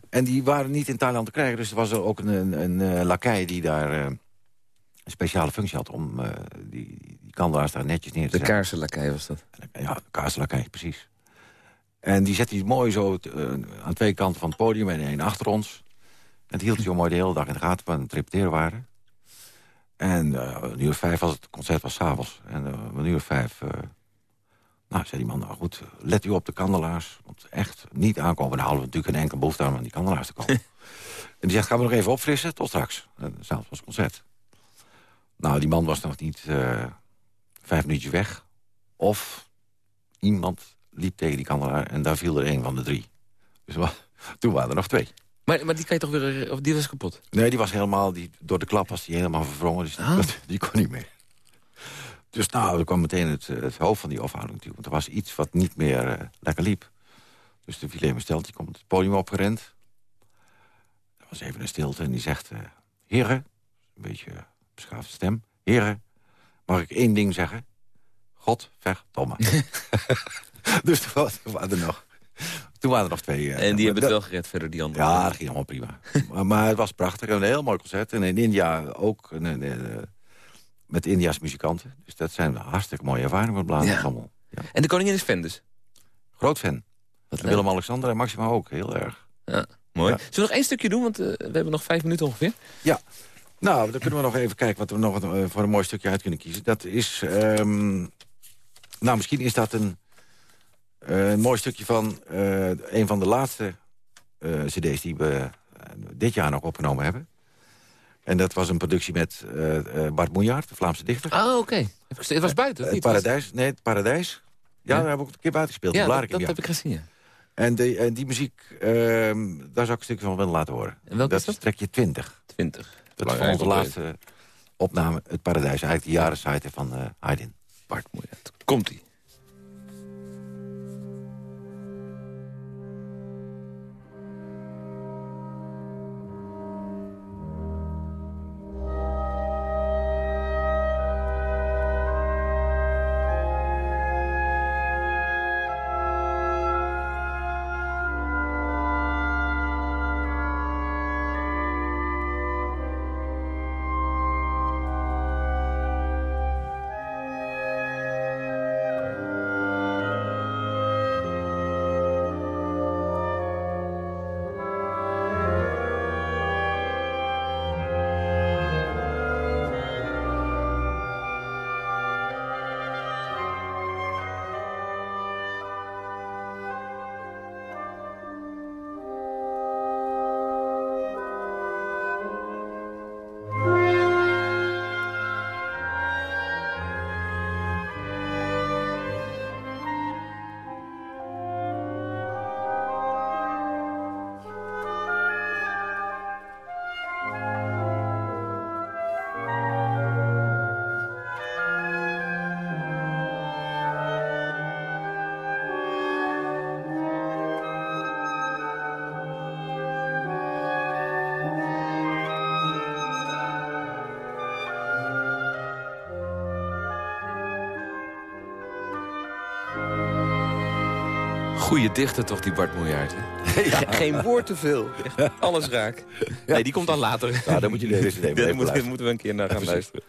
En die waren niet in Thailand te krijgen. Dus er was er ook een, een, een eh, lakai die daar eh, een speciale functie had... om eh, die, die kandelaars daar netjes neer te De zetten. kaarsenlakij was dat. Ja, de kaarsenlakai, precies. En die zette hij mooi zo eh, aan twee kanten van het podium en één achter ons. En het hield hij zo mooi de hele dag in de gaten van het repeteren waren. En eh een uur vijf was het, concert was s'avonds. En om een uur vijf, eh, nou, zei die man, nou goed, let u op de kandelaars. Want echt niet aankomen. Dan hadden we natuurlijk geen enkele behoefte aan om aan die kandelaars te komen. [LAUGHS] en die zegt, gaan we nog even opfrissen? Tot straks. En s'avonds was het concert. Nou, die man was nog niet vijf minuutjes weg. Of iemand liep tegen die kandelaar en daar viel er een van de drie. Dus [LAUGHS] toen waren er nog twee. Maar, maar die kan je toch weer... eh, Of die was kapot? Nee, die was helemaal, die, door de klap was die helemaal verwrongen. Dus die, Ah. dat- [LAUGHS] die kon niet meer. Dus nou, er kwam meteen het, eh, het hoofd van die afhouding natuurlijk. Want er was iets wat niet meer eh, lekker liep. Dus de filet besteld, die komt het podium opgerend. Er was even een stilte en die zegt... eh heren, een beetje beschaafde stem. Heren, mag ik één ding zeggen? God verdomme. [LAUGHS] [LAUGHS] dus toen, wa- toen waren er nog, toen waren er nog twee. eh, En die hebben dat- het wel gered verder, die andere. ja, dat ging allemaal prima. [LAUGHS] maar, maar het was prachtig. Een heel mooi concert. En in India ook. een- met India's muzikanten. Dus dat zijn hartstikke mooie ervaringen met Blazen. Ja. allemaal. Ja. En de koningin is fan dus. Groot fan. Willem-Alexander en Maxima ook. Heel erg. Ja, mooi. Ja. Zullen we nog één stukje doen? Want eh, we hebben nog vijf minuten ongeveer. Nou, dan kunnen we nog even kijken wat we nog eh, voor een mooi stukje uit kunnen kiezen. Dat is... ehm, nou, misschien is dat een, eh, een mooi stukje van eh, een van de laatste eh, cd's die we dit jaar nog opgenomen hebben. En dat was een productie met Bart Moejaert, de Vlaamse dichter. Ah, oké. Het was buiten, of niet? Paradijs, nee, het Paradijs. Ja, Ja? daar hebben we ook een keer buiten gespeeld. Ja, dat, dat ja. heb ik gezien, ja. En, die, en die muziek, ehm, daar zou ik een stukje van willen laten horen. En welke is dat? trekje 20. 20. Dat is van onze laatste opname, Het Paradijs. Eigenlijk de jarensite van Haydn. Bart Moejaert. Komt-ie. Goeie dichter toch, die Bart Moejaert. [LAUGHS] Geen woord te veel. Echt, alles raak. Nee, die komt dan later. Ja, dan moet je de eerste [LAUGHS] nemen. Daar moeten, moeten we een keer naar gaan luisteren.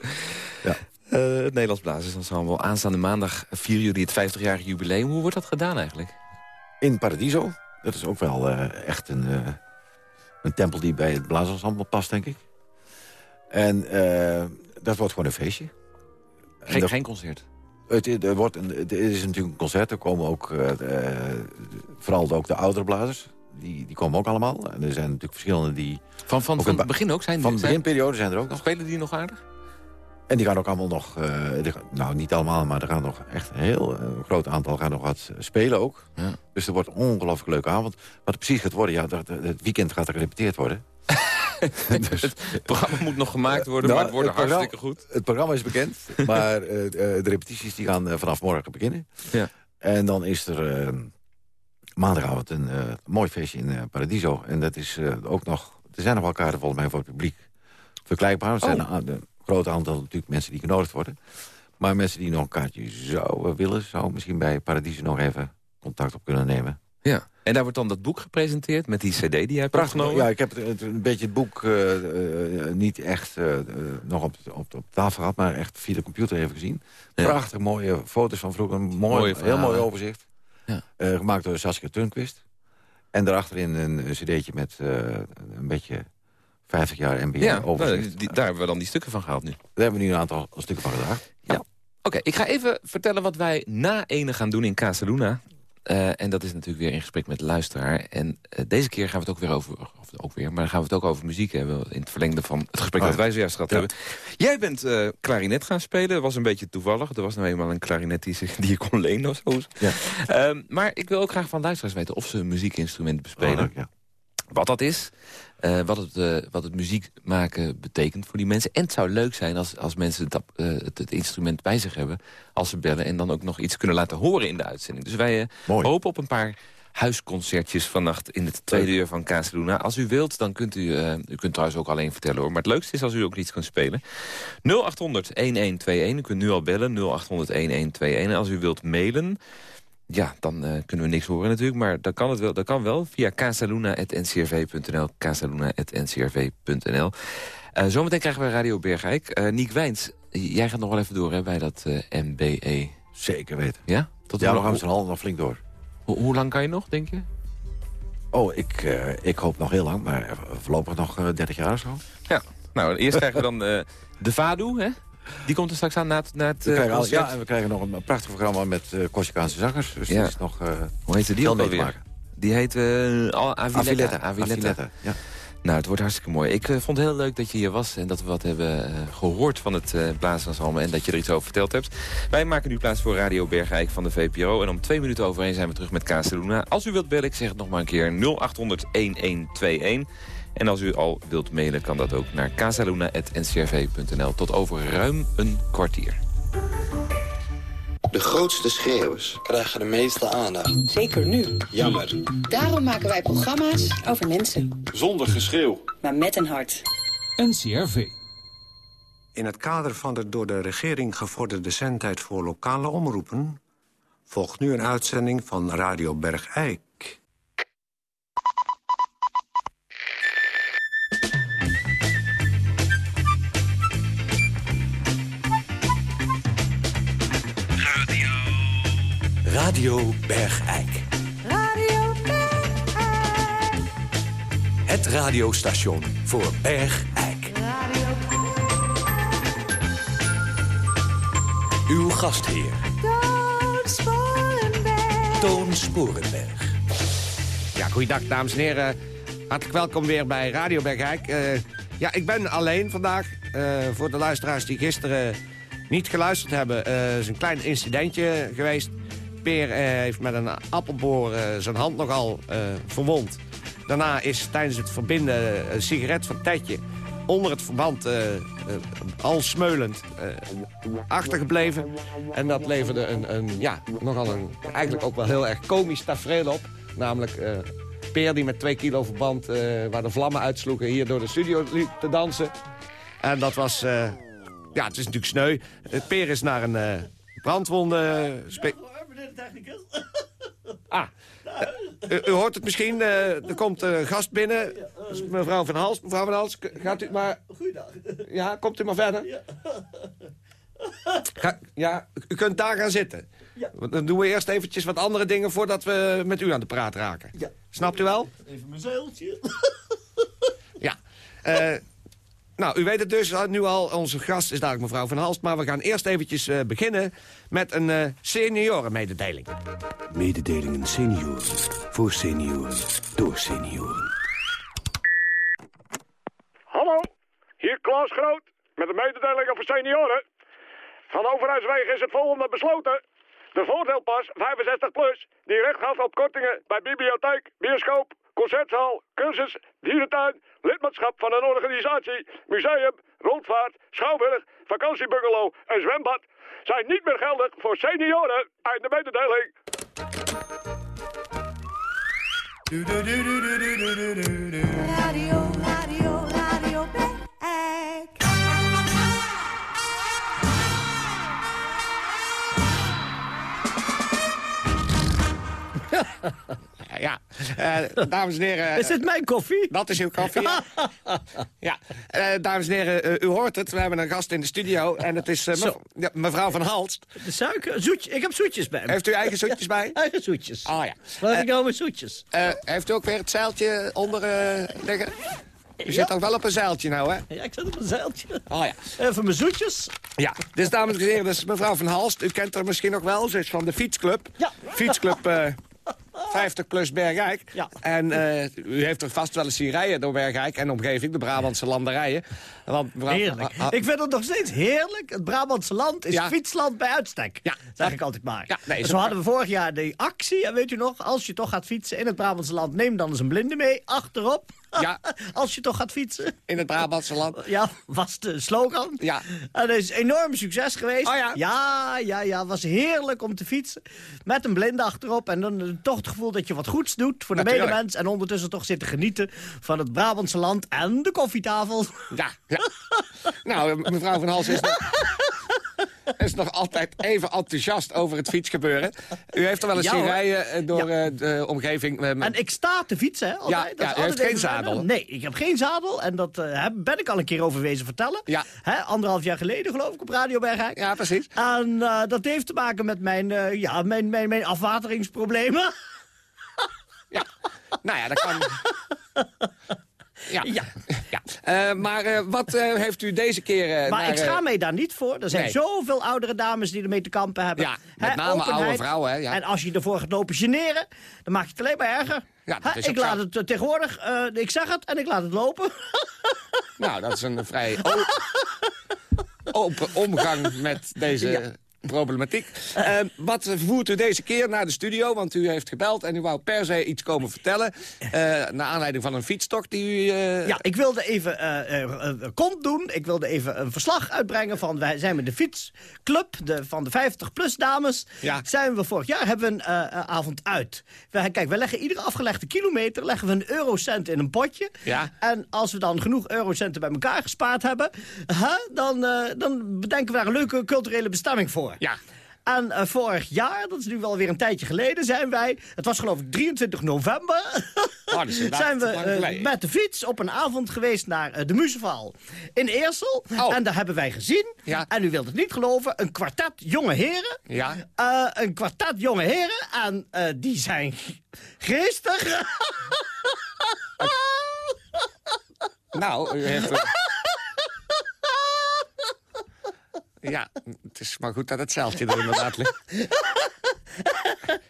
Ja. Uh, het Nederlands Blazersensemble. Aanstaande maandag vieren jullie het 50-jarige jubileum. Hoe wordt dat gedaan eigenlijk? In Paradiso. Dat is ook wel uh, echt een, uh, een tempel die bij het Blazersensemble past, denk ik. En dat wordt gewoon een feestje. Geen, dat, geen concert? Het, er, wordt een, het is natuurlijk een concert. Er komen ook uh, vooral ook de oudere blazers. Die, die komen ook allemaal. En er zijn natuurlijk verschillende die... Van, van, van het begin ook? Zijn van de beginperiode zijn er ook nog. Spelen die nog aardig? En die gaan ook allemaal nog... Uh, nou, niet allemaal, maar er gaan nog echt een heel groot aantal gaan nog wat spelen ook. Ja. Dus er wordt een ongelooflijk leuke avond. Wat precies gaat worden, ja, dat, het weekend gaat er gerepeteerd worden. [LAUGHS] [LAUGHS] dus, het programma moet nog gemaakt worden, nou, maar het wordt hartstikke goed. Het programma is bekend, [LAUGHS] maar uh, de repetities die gaan uh, vanaf morgen beginnen. Ja. En dan is er uh, maandagavond een mooi feestje in Paradiso. En dat is ook nog... Er zijn nog wel kaarten volgens mij voor het publiek verkrijgbaar. Er zijn oh. een, een groot aantal natuurlijk mensen die genodigd worden. Maar mensen die nog een kaartje zouden willen... zou misschien bij Paradiso nog even contact op kunnen nemen. Ja. En daar wordt dan dat boek gepresenteerd met die cd die jij hebt Prachtig, Ja, ik heb het, een beetje het boek uh, niet echt uh, nog op, op, op, tafel gehad... maar echt via de computer even gezien. Prachtig mooie foto's van vroeger. Mooi, heel mooi overzicht. Ja. gemaakt door Saskia Turnquist. En daarachterin een, een cd'tje met een beetje 50 jaar NBA ja, overzicht. Nou, daar hebben we dan die stukken van gehaald nu. Daar hebben we nu een aantal stukken van gedaan. Ja. Oké, ik ga even vertellen wat wij na ene gaan doen in Casaluna. Uh, en dat is natuurlijk weer in gesprek met de luisteraar. En uh, deze keer gaan we het ook weer over... Of ook weer, maar dan gaan we het ook over muziek hebben... in het verlengde van het gesprek oh, dat wij zojuist gehad ja. hebben. Jij bent uh, klarinet gaan spelen. Dat was een beetje toevallig. Er was nou eenmaal een klarinet die, die je kon lenen of zo. Ja. Um, maar ik wil ook graag van luisteraars weten... of ze een muziekinstrument bespelen. Oh, ja. Wat dat is, uh, wat, het, uh, wat het muziek maken betekent voor die mensen. En het zou leuk zijn als, als mensen dat, uh, het, het, instrument bij zich hebben... als ze bellen en dan ook nog iets kunnen laten horen in de uitzending. Dus wij hopen op een paar huisconcertjes vannacht in het tweede uur van Casaluna. Als u wilt, dan kunt u... u kunt trouwens ook alleen vertellen hoor. Maar het leukste is als u ook iets kunt spelen. 0800-1121. U kunt nu al bellen. 0800-1121. En als u wilt mailen ja, dan uh, kunnen we niks horen natuurlijk. Maar dat kan, het wel, dat kan wel via casaluna.ncrv.nl. casaluna.ncrv.nl. Uh, zometeen krijgen we Radio Bergijk. Uh, Niek Wijns, jij gaat nog wel even door hè, bij dat MBE. Zeker weten. Ja? Tot ja, nog een half nog flink door. Ho hoe lang kan je nog, denk je? Oh, ik, ik hoop nog heel lang, maar voorlopig nog 30 jaar of zo. Ja, nou, eerst krijgen we dan de Vadu, hè? Die komt er straks aan na het, na het al, Ja, en we krijgen nog een prachtig programma met uh, Korsikaanse zangers. Dus ja. is nog uh, Hoe heet die ook alweer? Die heet uh, Aviletta. Aviletta. ja. Nou, het wordt hartstikke mooi. Ik uh, vond het heel leuk dat je hier was en dat we wat hebben uh, gehoord van het uh, blaasensemble en dat je er iets over verteld hebt. Wij maken nu plaats voor Radio Bergijk van de VPRO en om twee minuten overheen zijn we terug met Casaluna. Als u wilt bellen, ik zeg het nog maar een keer, 0800 1121. En als u al wilt mailen, kan dat ook naar casaluna.ncrv.nl. Tot over ruim een kwartier. De grootste schreeuwers krijgen de meeste aandacht. Zeker nu. Jammer. Daarom maken wij programma's over mensen. Zonder geschreeuw. Maar met een hart. NCRV. In het kader van de door de regering gevorderde zendtijd voor lokale omroepen... volgt nu een uitzending van Radio Bergijk. Radio Bergijk. Radio Bergijk. Het radiostation voor Bergijk. Radio Uw gastheer. Toon Sporenberg. Toon Sporenberg. Ja, goeiedag dames en heren. Hartelijk welkom weer bij Radio Bergijk. Uh, ja, ik ben alleen vandaag. Uh, voor de luisteraars die gisteren niet geluisterd hebben... Uh, is een klein incidentje geweest. Peer eh, heeft met een appelboor eh, zijn hand nogal uh, verwond. Daarna is tijdens het verbinden een sigaret van Tetje onder het verband al smeulend achtergebleven. En dat leverde een, een, ja, nogal een, eigenlijk ook wel heel erg komisch tafereel op. Namelijk Peer die met twee kilo verband, waar de vlammen uitsloegen... hier door de studio te dansen. En dat was... ja, het is natuurlijk sneu. Peer is naar een technicus. Ah, U, u hoort het misschien, eh, er komt een gast binnen. Mevrouw Van Hals. Mevrouw Van Hals, gaat u maar... Goeiedag. Ja, komt u maar verder. Ga- ja, u kunt daar gaan zitten. Ja. Dan doen we eerst eventjes wat andere dingen voordat we met u aan de praat raken. Ja. Snapt u wel? Even mijn zeiltje. Ja. Eh, nou, u weet het dus eh, nu al. Onze gast is dadelijk mevrouw Van Halst. Maar we gaan eerst eventjes eh, beginnen met een eh seniorenmededeling. Mededelingen senioren. Voor senioren. Door senioren. Hallo, hier Klaas Groot met een mededeling over senioren. Van overheidswegen is het volgende besloten. De voordeelpas 65 plus, die recht gaf op kortingen bij bibliotheek, bioscoop, concertzaal, cursus, dierentuin, lidmaatschap van een organisatie, museum, rondvaart, schouwburg, vakantiebungalow en zwembad, zijn niet meer geldig voor senioren. Einde mededeling. Radio, radio, radio. [LAUGHS] Ja, eh, dames en heren... Is dit mijn koffie? Dat is uw koffie, ja. [LAUGHS] ja. Eh, dames en heren, eh, u hoort het. We hebben een gast in de studio. En het is mev- ja, mevrouw Van Halst. De suiker, zoetje. Ik heb zoetjes bij me. Heeft u eigen zoetjes [LAUGHS] bij? Eigen zoetjes. Oh ja. Eh, ik nou met zoetjes? heeft u ook weer het zeiltje onder liggen? U zit ook wel op een zeiltje nou, hè? Ja, ik zit op een zeiltje. Oh ja. Even mijn zoetjes. Ja, dus dames en heren, dat is mevrouw Van Halst. U kent haar misschien nog wel. Ze is van de fietsclub. Ja. Fietsclub 50 plus Bergijk. Ja. En eh, u heeft er vast wel eens zien rijden door Bergijk en omgeving, de Brabantse landerijen. Want Heerlijk. Ah, ah, Ik vind het nog steeds heerlijk. Het Brabantse land is Ja. fietsland bij uitstek. Ja. Zeg ik altijd maar. Ja, nee, zo zo- hadden we vorig jaar de actie. En weet u nog, als je toch gaat fietsen in het Brabantse land... neem dan eens een blinde mee, achterop. Ja. [LAUGHS] als je toch gaat fietsen. in het Brabantse land. Ja, was de slogan. Ja. En dat is een enorm succes geweest. Oh ja? Ja, ja, ja. Was heerlijk om te fietsen. Met een blinde achterop. En dan toch het gevoel dat je wat goeds doet voor de Natuurlijk. medemens. En ondertussen toch zitten genieten van het Brabantse land en de koffietafel. Ja, ja. nou, mevrouw Van Hals is [LAUGHS] nog, is nog altijd even enthousiast over het fietsgebeuren. U heeft er wel eens Ja, zien rijden eh, door Ja. eh, de omgeving. eh, met- En ik sta te fietsen, hè, altijd. Ja, Dat ja, u heeft geen zadel. Nee, ik heb geen zadel. En dat ben ik al een keer overwezen vertellen. Ja. Hè, anderhalf jaar geleden, geloof ik, op Radio Bergijk. ja, precies. En dat heeft te maken met mijn, eh, ja, mijn, mijn, mijn afwateringsproblemen. Ja. Nou ja, dat kan... [LAUGHS] Ja. Ja. ja. Eh, maar eh, wat eh, heeft u deze keer... Maar naar, ik schaam mij daar niet voor. Er zijn nee. zoveel oudere dames die ermee te kampen hebben. Ja, met name openheid. oude vrouwen, hè, ja. En als je ervoor gaat lopen generen, dan maak je het alleen maar erger. Ja, dat is ik laat zo. het tegenwoordig, ik zeg het en ik laat het lopen. Nou, dat is een vrij [LAUGHS] open omgang met deze problematiek. Eh, wat voert u deze keer naar de studio? Want u heeft gebeld en u wou per se iets komen vertellen. eh naar aanleiding van een fietstocht die u... eh, Ja, ik wilde even eh eh, eh, kont doen. Ik wilde even een verslag uitbrengen van... wij zijn met de fietsclub de, van de 50-plus dames. Ja. Zijn we vorig jaar hebben we een eh, eh, avond uit. We, kijk, wij leggen iedere afgelegde kilometer... leggen we een eurocent in een potje. Ja. En als we dan genoeg eurocenten bij elkaar gespaard hebben... dan, eh, dan bedenken we daar een leuke culturele bestemming voor. Ja. En eh, vorig jaar, dat is nu wel weer een tijdje geleden, zijn wij... Het was geloof ik 23 november. Oh, dat is inderdaad [LAUGHS] zijn we eh, met de fiets op een avond geweest naar eh, de Muzeval in Eersel. Oh. En daar hebben wij gezien, Ja. en u wilt het niet geloven... een kwartet jonge heren. Ja. Een kwartet jonge heren. En die zijn geestig. [LAUGHS] Nou, u heeft... [LAUGHS] een- Ja, het is maar goed dat het zeiltje er inderdaad ligt. [LAUGHS]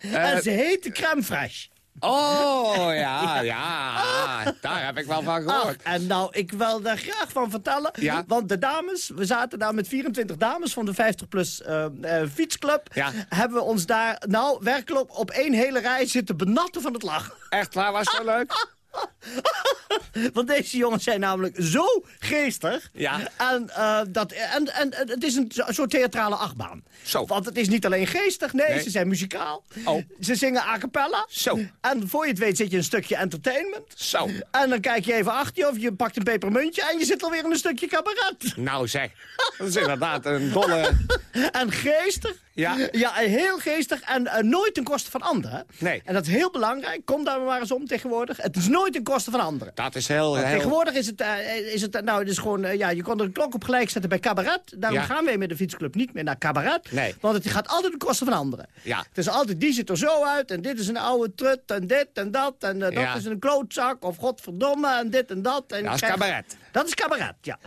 Eh, en ze heette crème fraîche. oh, [LAUGHS] ja, ja. Daar heb ik wel van Ach, gehoord. en nou, ik wil daar graag van vertellen. Ja. Want de dames, we zaten daar met 24 dames van de 50-plus eh, eh, fietsclub. Ja. Hebben we ons daar, nou, werkelijk op, één hele rij zitten benatten van het lachen. Echt waar, was zo leuk? [LAUGHS] [LAUGHS] Want deze jongens zijn namelijk zo geestig. Ja. En, eh, dat, en, en, het is een soort theatrale achtbaan. Zo. Want het is niet alleen geestig, nee, Nee. ze zijn muzikaal. Oh. Ze zingen a cappella. Zo. En voor je het weet zit je een stukje entertainment. Zo. En dan kijk je even achter je of je pakt een pepermuntje... en je zit alweer in een stukje cabaret. Nou zeg, dat is inderdaad een dolle... [LAUGHS] En geestig. Ja. Ja, heel geestig en eh, nooit ten koste van anderen. Nee. En dat is heel belangrijk. Kom daar maar eens om tegenwoordig. Het is nooit ten koste van anderen. Dat is heel... Heel... Tegenwoordig is het, eh, is het eh, nou, het is gewoon, ja, je kon er een klok op gelijk zetten bij cabaret. Daarom Ja. gaan wij met de fietsclub niet meer naar cabaret. Nee. Want het gaat altijd ten koste van anderen. Ja. Het is altijd, die ziet er zo uit en dit is een oude trut en dit en dat. En dat Ja. is een klootzak of godverdomme en dit en dat. En Dat is cabaret. Dat is cabaret, ja.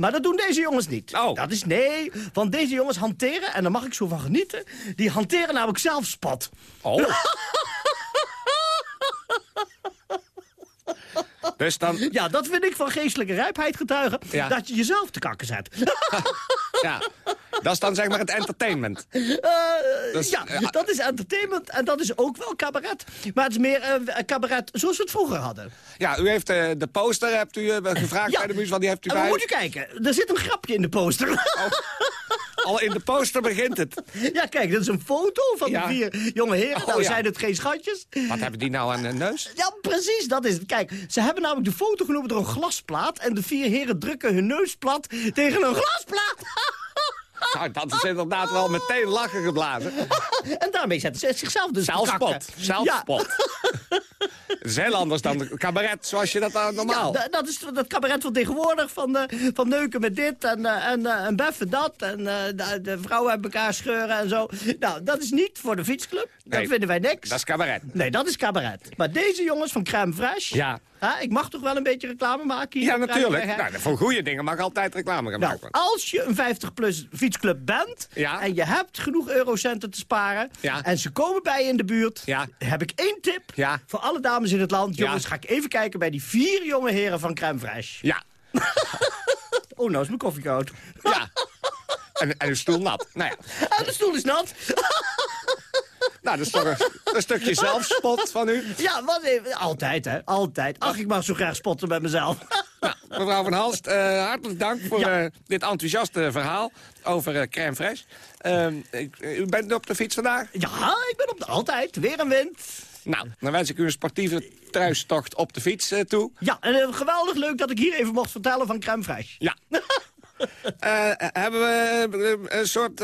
Maar dat doen deze jongens niet. Oh. Dat is nee, want deze jongens hanteren, en daar mag ik zo van genieten... die hanteren namelijk zelfspot. Oh. [LAUGHS] [LAUGHS] dus dan... Ja, dat vind ik van geestelijke rijpheid getuigen. Ja. Dat je jezelf te kakken zet. [LAUGHS] Ja. Dat is dan zeg maar het entertainment. Eh, Dus, ja, ja. dat is entertainment en dat is ook wel cabaret. Maar het is meer eh, cabaret zoals we het vroeger hadden. Ja, u heeft eh, de poster hebt u eh, gevraagd Ja. bij de muziek, want die heeft u En bij. moeten kijken, er zit een grapje in de poster. [LAUGHS] Al in de poster begint het. Ja, kijk, dat is een foto van Ja. de vier jonge heren. Oh, nou ja. zijn het geen schatjes. Wat hebben die nou aan de neus? Ja, precies, dat is het. Kijk, ze hebben namelijk de foto genomen door een glasplaat... en de vier heren drukken hun neus plat tegen een glasplaat. [LAUGHS] Nou, dat is inderdaad wel meteen lachen geblazen. [LAUGHS] en daarmee zetten ze zichzelf dus Zelfspot. Zelfspot. Het is heel anders dan de cabaret zoals je dat dan normaal... Ja, dat is dat cabaret van tegenwoordig, van, eh, van neuken met dit en, eh, en, eh, en beffen dat. En eh, de, de vrouwen uit elkaar scheuren en zo. Nou, dat is niet voor de fietsclub. Dat vinden wij niks. Dat is cabaret. Nee, dat is cabaret. Maar deze jongens van Crème Fresh... Ja. hè, ik mag toch wel een beetje reclame maken hier? Ja, natuurlijk. Nou, voor goede dingen mag altijd reclame Nou, gemaakt worden. als je een 50-plus fietsclub bent... Ja. en je hebt genoeg eurocenten te sparen... Ja. en ze komen bij je in de buurt... Ja. heb ik één tip voor alle dames in het land. Jongens, ga ik even kijken bij die vier jonge heren van Crème Fresh. Ja, [LAUGHS] Oh, nou is mijn koffie koud. ja. En, en uw stoel nat. Nou ja, [LAUGHS] Ah, de stoel is nat. [LAUGHS] nou, dat is toch een, een stukje zelfspot van u. Ja, wat. Altijd, hè. Altijd. Ach, ik mag zo graag spotten met mezelf. Nou, mevrouw Van Halst, eh, hartelijk dank voor Ja. eh, dit enthousiaste verhaal over eh crème fraîche. Ehm, ik- u bent op de fiets vandaag? Ja, ik ben op de altijd. Weer een wind. Nou, dan wens ik u een sportieve thuistocht op de fiets toe. Ja, en geweldig leuk dat ik hier even mocht vertellen van Crème Fresh. Ja. [LAUGHS] Hebben we een soort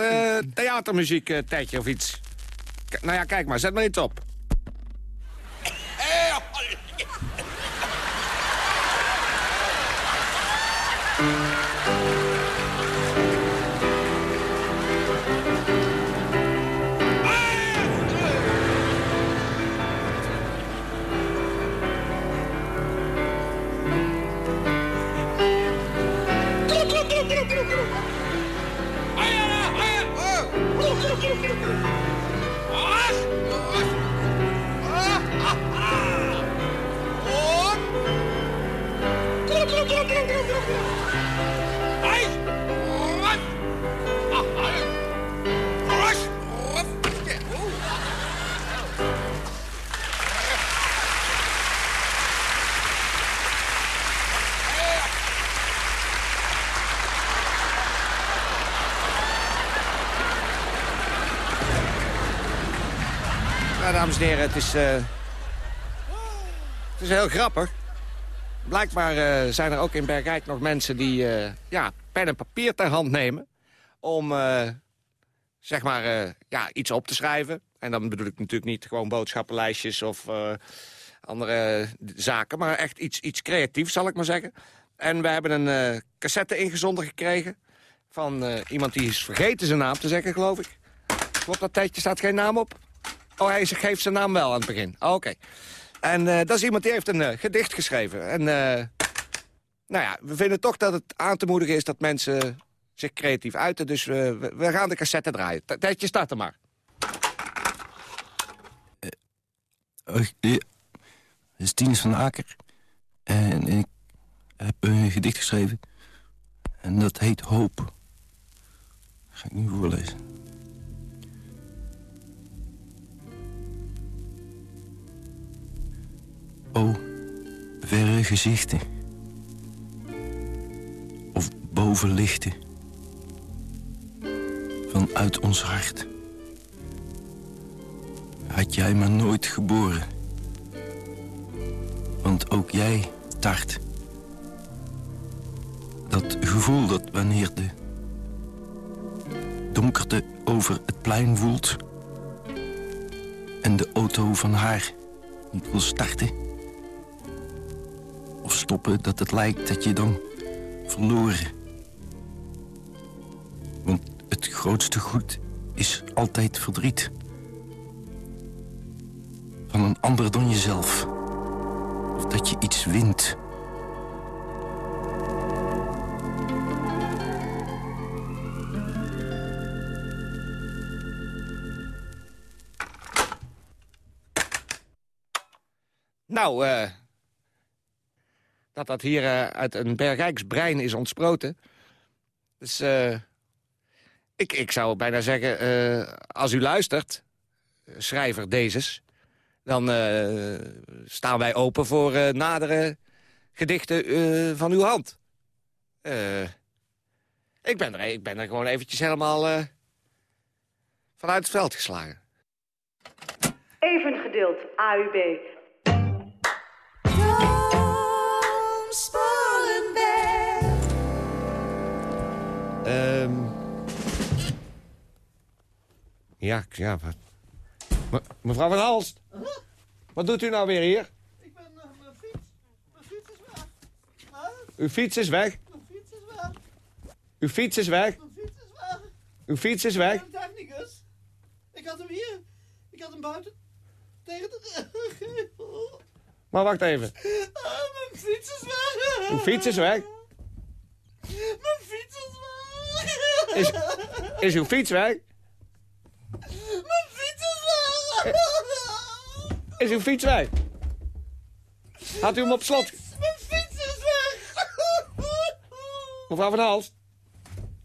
theatermuziek tijdje of iets? Nou ja, kijk maar, zet maar iets op. dames en heren, het is, eh, het is heel grappig. Blijkbaar eh, zijn er ook in Bergijk nog mensen die eh, ja, pen en papier ter hand nemen... om zeg maar, ja, iets op te schrijven. En dan bedoel ik natuurlijk niet gewoon boodschappenlijstjes of andere zaken... maar echt iets, iets creatiefs, zal ik maar zeggen. En we hebben een cassette ingezonden gekregen... van iemand die is vergeten zijn naam te zeggen, geloof ik. Klopt dat tijdje, staat geen naam op? Oh, hij geeft zijn naam wel aan het begin. Oh, Oké. En eh, dat is iemand die heeft een eh, gedicht geschreven. En eh, nou ja, we vinden toch dat het aan te moedigen is dat mensen zich creatief uiten. Dus we, we, gaan de cassette draaien. Tijdje, start er maar. Oh. Het is Tinus van Aker. En ik heb een gedicht geschreven. En dat heet Hoop. Ga ik nu voorlezen. O, verre gezichten. Of bovenlichten. Vanuit ons hart. Had jij maar nooit geboren. Want ook jij tart. Dat gevoel dat wanneer de donkerte over het plein woelt... en de auto van haar niet wil starten... dat het lijkt dat je dan verloren. Want het grootste goed is altijd verdriet. Van een ander dan jezelf. Of dat je iets wint... Nou, eh, dat dat hier eh, uit een Bergijks brein is ontsproten. Dus eh, ik, ik zou bijna zeggen, eh, als u luistert, schrijver Dezes... dan staan wij open voor nadere gedichten van uw hand. Ik, ben er, ik ben er gewoon eventjes helemaal vanuit het veld geslagen. Even gedeeld, AUB. Sporenberg. Ehm ja, ja. Wat. Me- mevrouw van Halst, wat doet u nou weer hier? Ik ben uh, mijn fiets. Mijn fiets is weg. Uw fiets is weg. Mijn fiets is weg. Uw fiets is weg. Mijn fiets is weg. Uw fiets is weg. Ik ben technicus. Ik had hem hier. Ik had hem buiten. Tegen de... [LAUGHS] Maar wacht even. Ah, mijn fiets is weg. Uw fiets is weg. Mijn fiets is weg. Is, is uw fiets weg? Mijn fiets is weg. Is uw fiets weg? Had u hem op slot? Mijn fiets is weg. Mevrouw van Halst,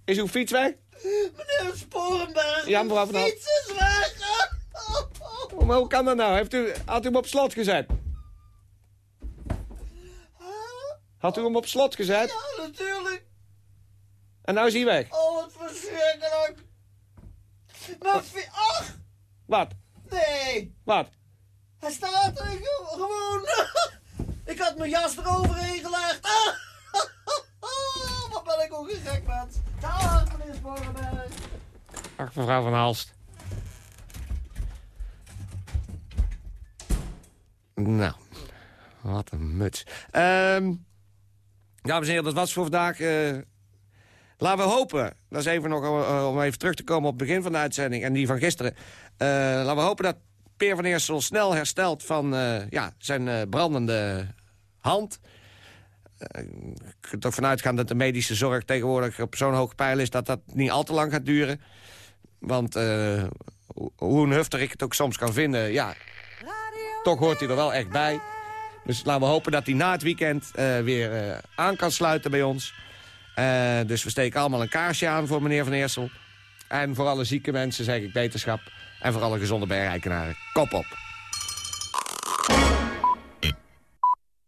is uw fiets weg? Meneer Sporenberg. Ja, mevrouw van fiets is weg. Maar hoe kan dat nou? Heeft u, had u hem op slot gezet? Had u hem op slot gezet? Ja, natuurlijk. En nou is hij weg. Oh, wat verschrikkelijk. Fiets... Ach, Wat? nee. Wat? Hij staat er ge- gewoon. [LAUGHS] ik had mijn jas eroverheen gelegd. [LAUGHS] wat ben ik ook een gek mens. Dag, meneer Sporenberg. Ach, mevrouw van Halst. Nou, wat een muts. Ehm dames en heren, dat was voor vandaag. Eh, laten we hopen, dat is even nog eh, om even terug te komen op het begin van de uitzending... en die van gisteren. Eh, laten we hopen dat Peer van Eersel snel herstelt van ja, zijn brandende hand. Je kunt er vanuit gaan dat de medische zorg tegenwoordig op zo'n hoog pijl is... dat dat niet al te lang gaat duren. Want ho- hoe nuchter ik het ook soms kan vinden, ja, toch hoort hij er wel echt bij. Dus laten we hopen dat hij na het weekend eh, weer eh, aan kan sluiten bij ons. Eh, dus we steken allemaal een kaarsje aan voor meneer Van Eersel. En voor alle zieke mensen zeg ik beterschap. En voor alle gezonde bergrijkenaren, kop op.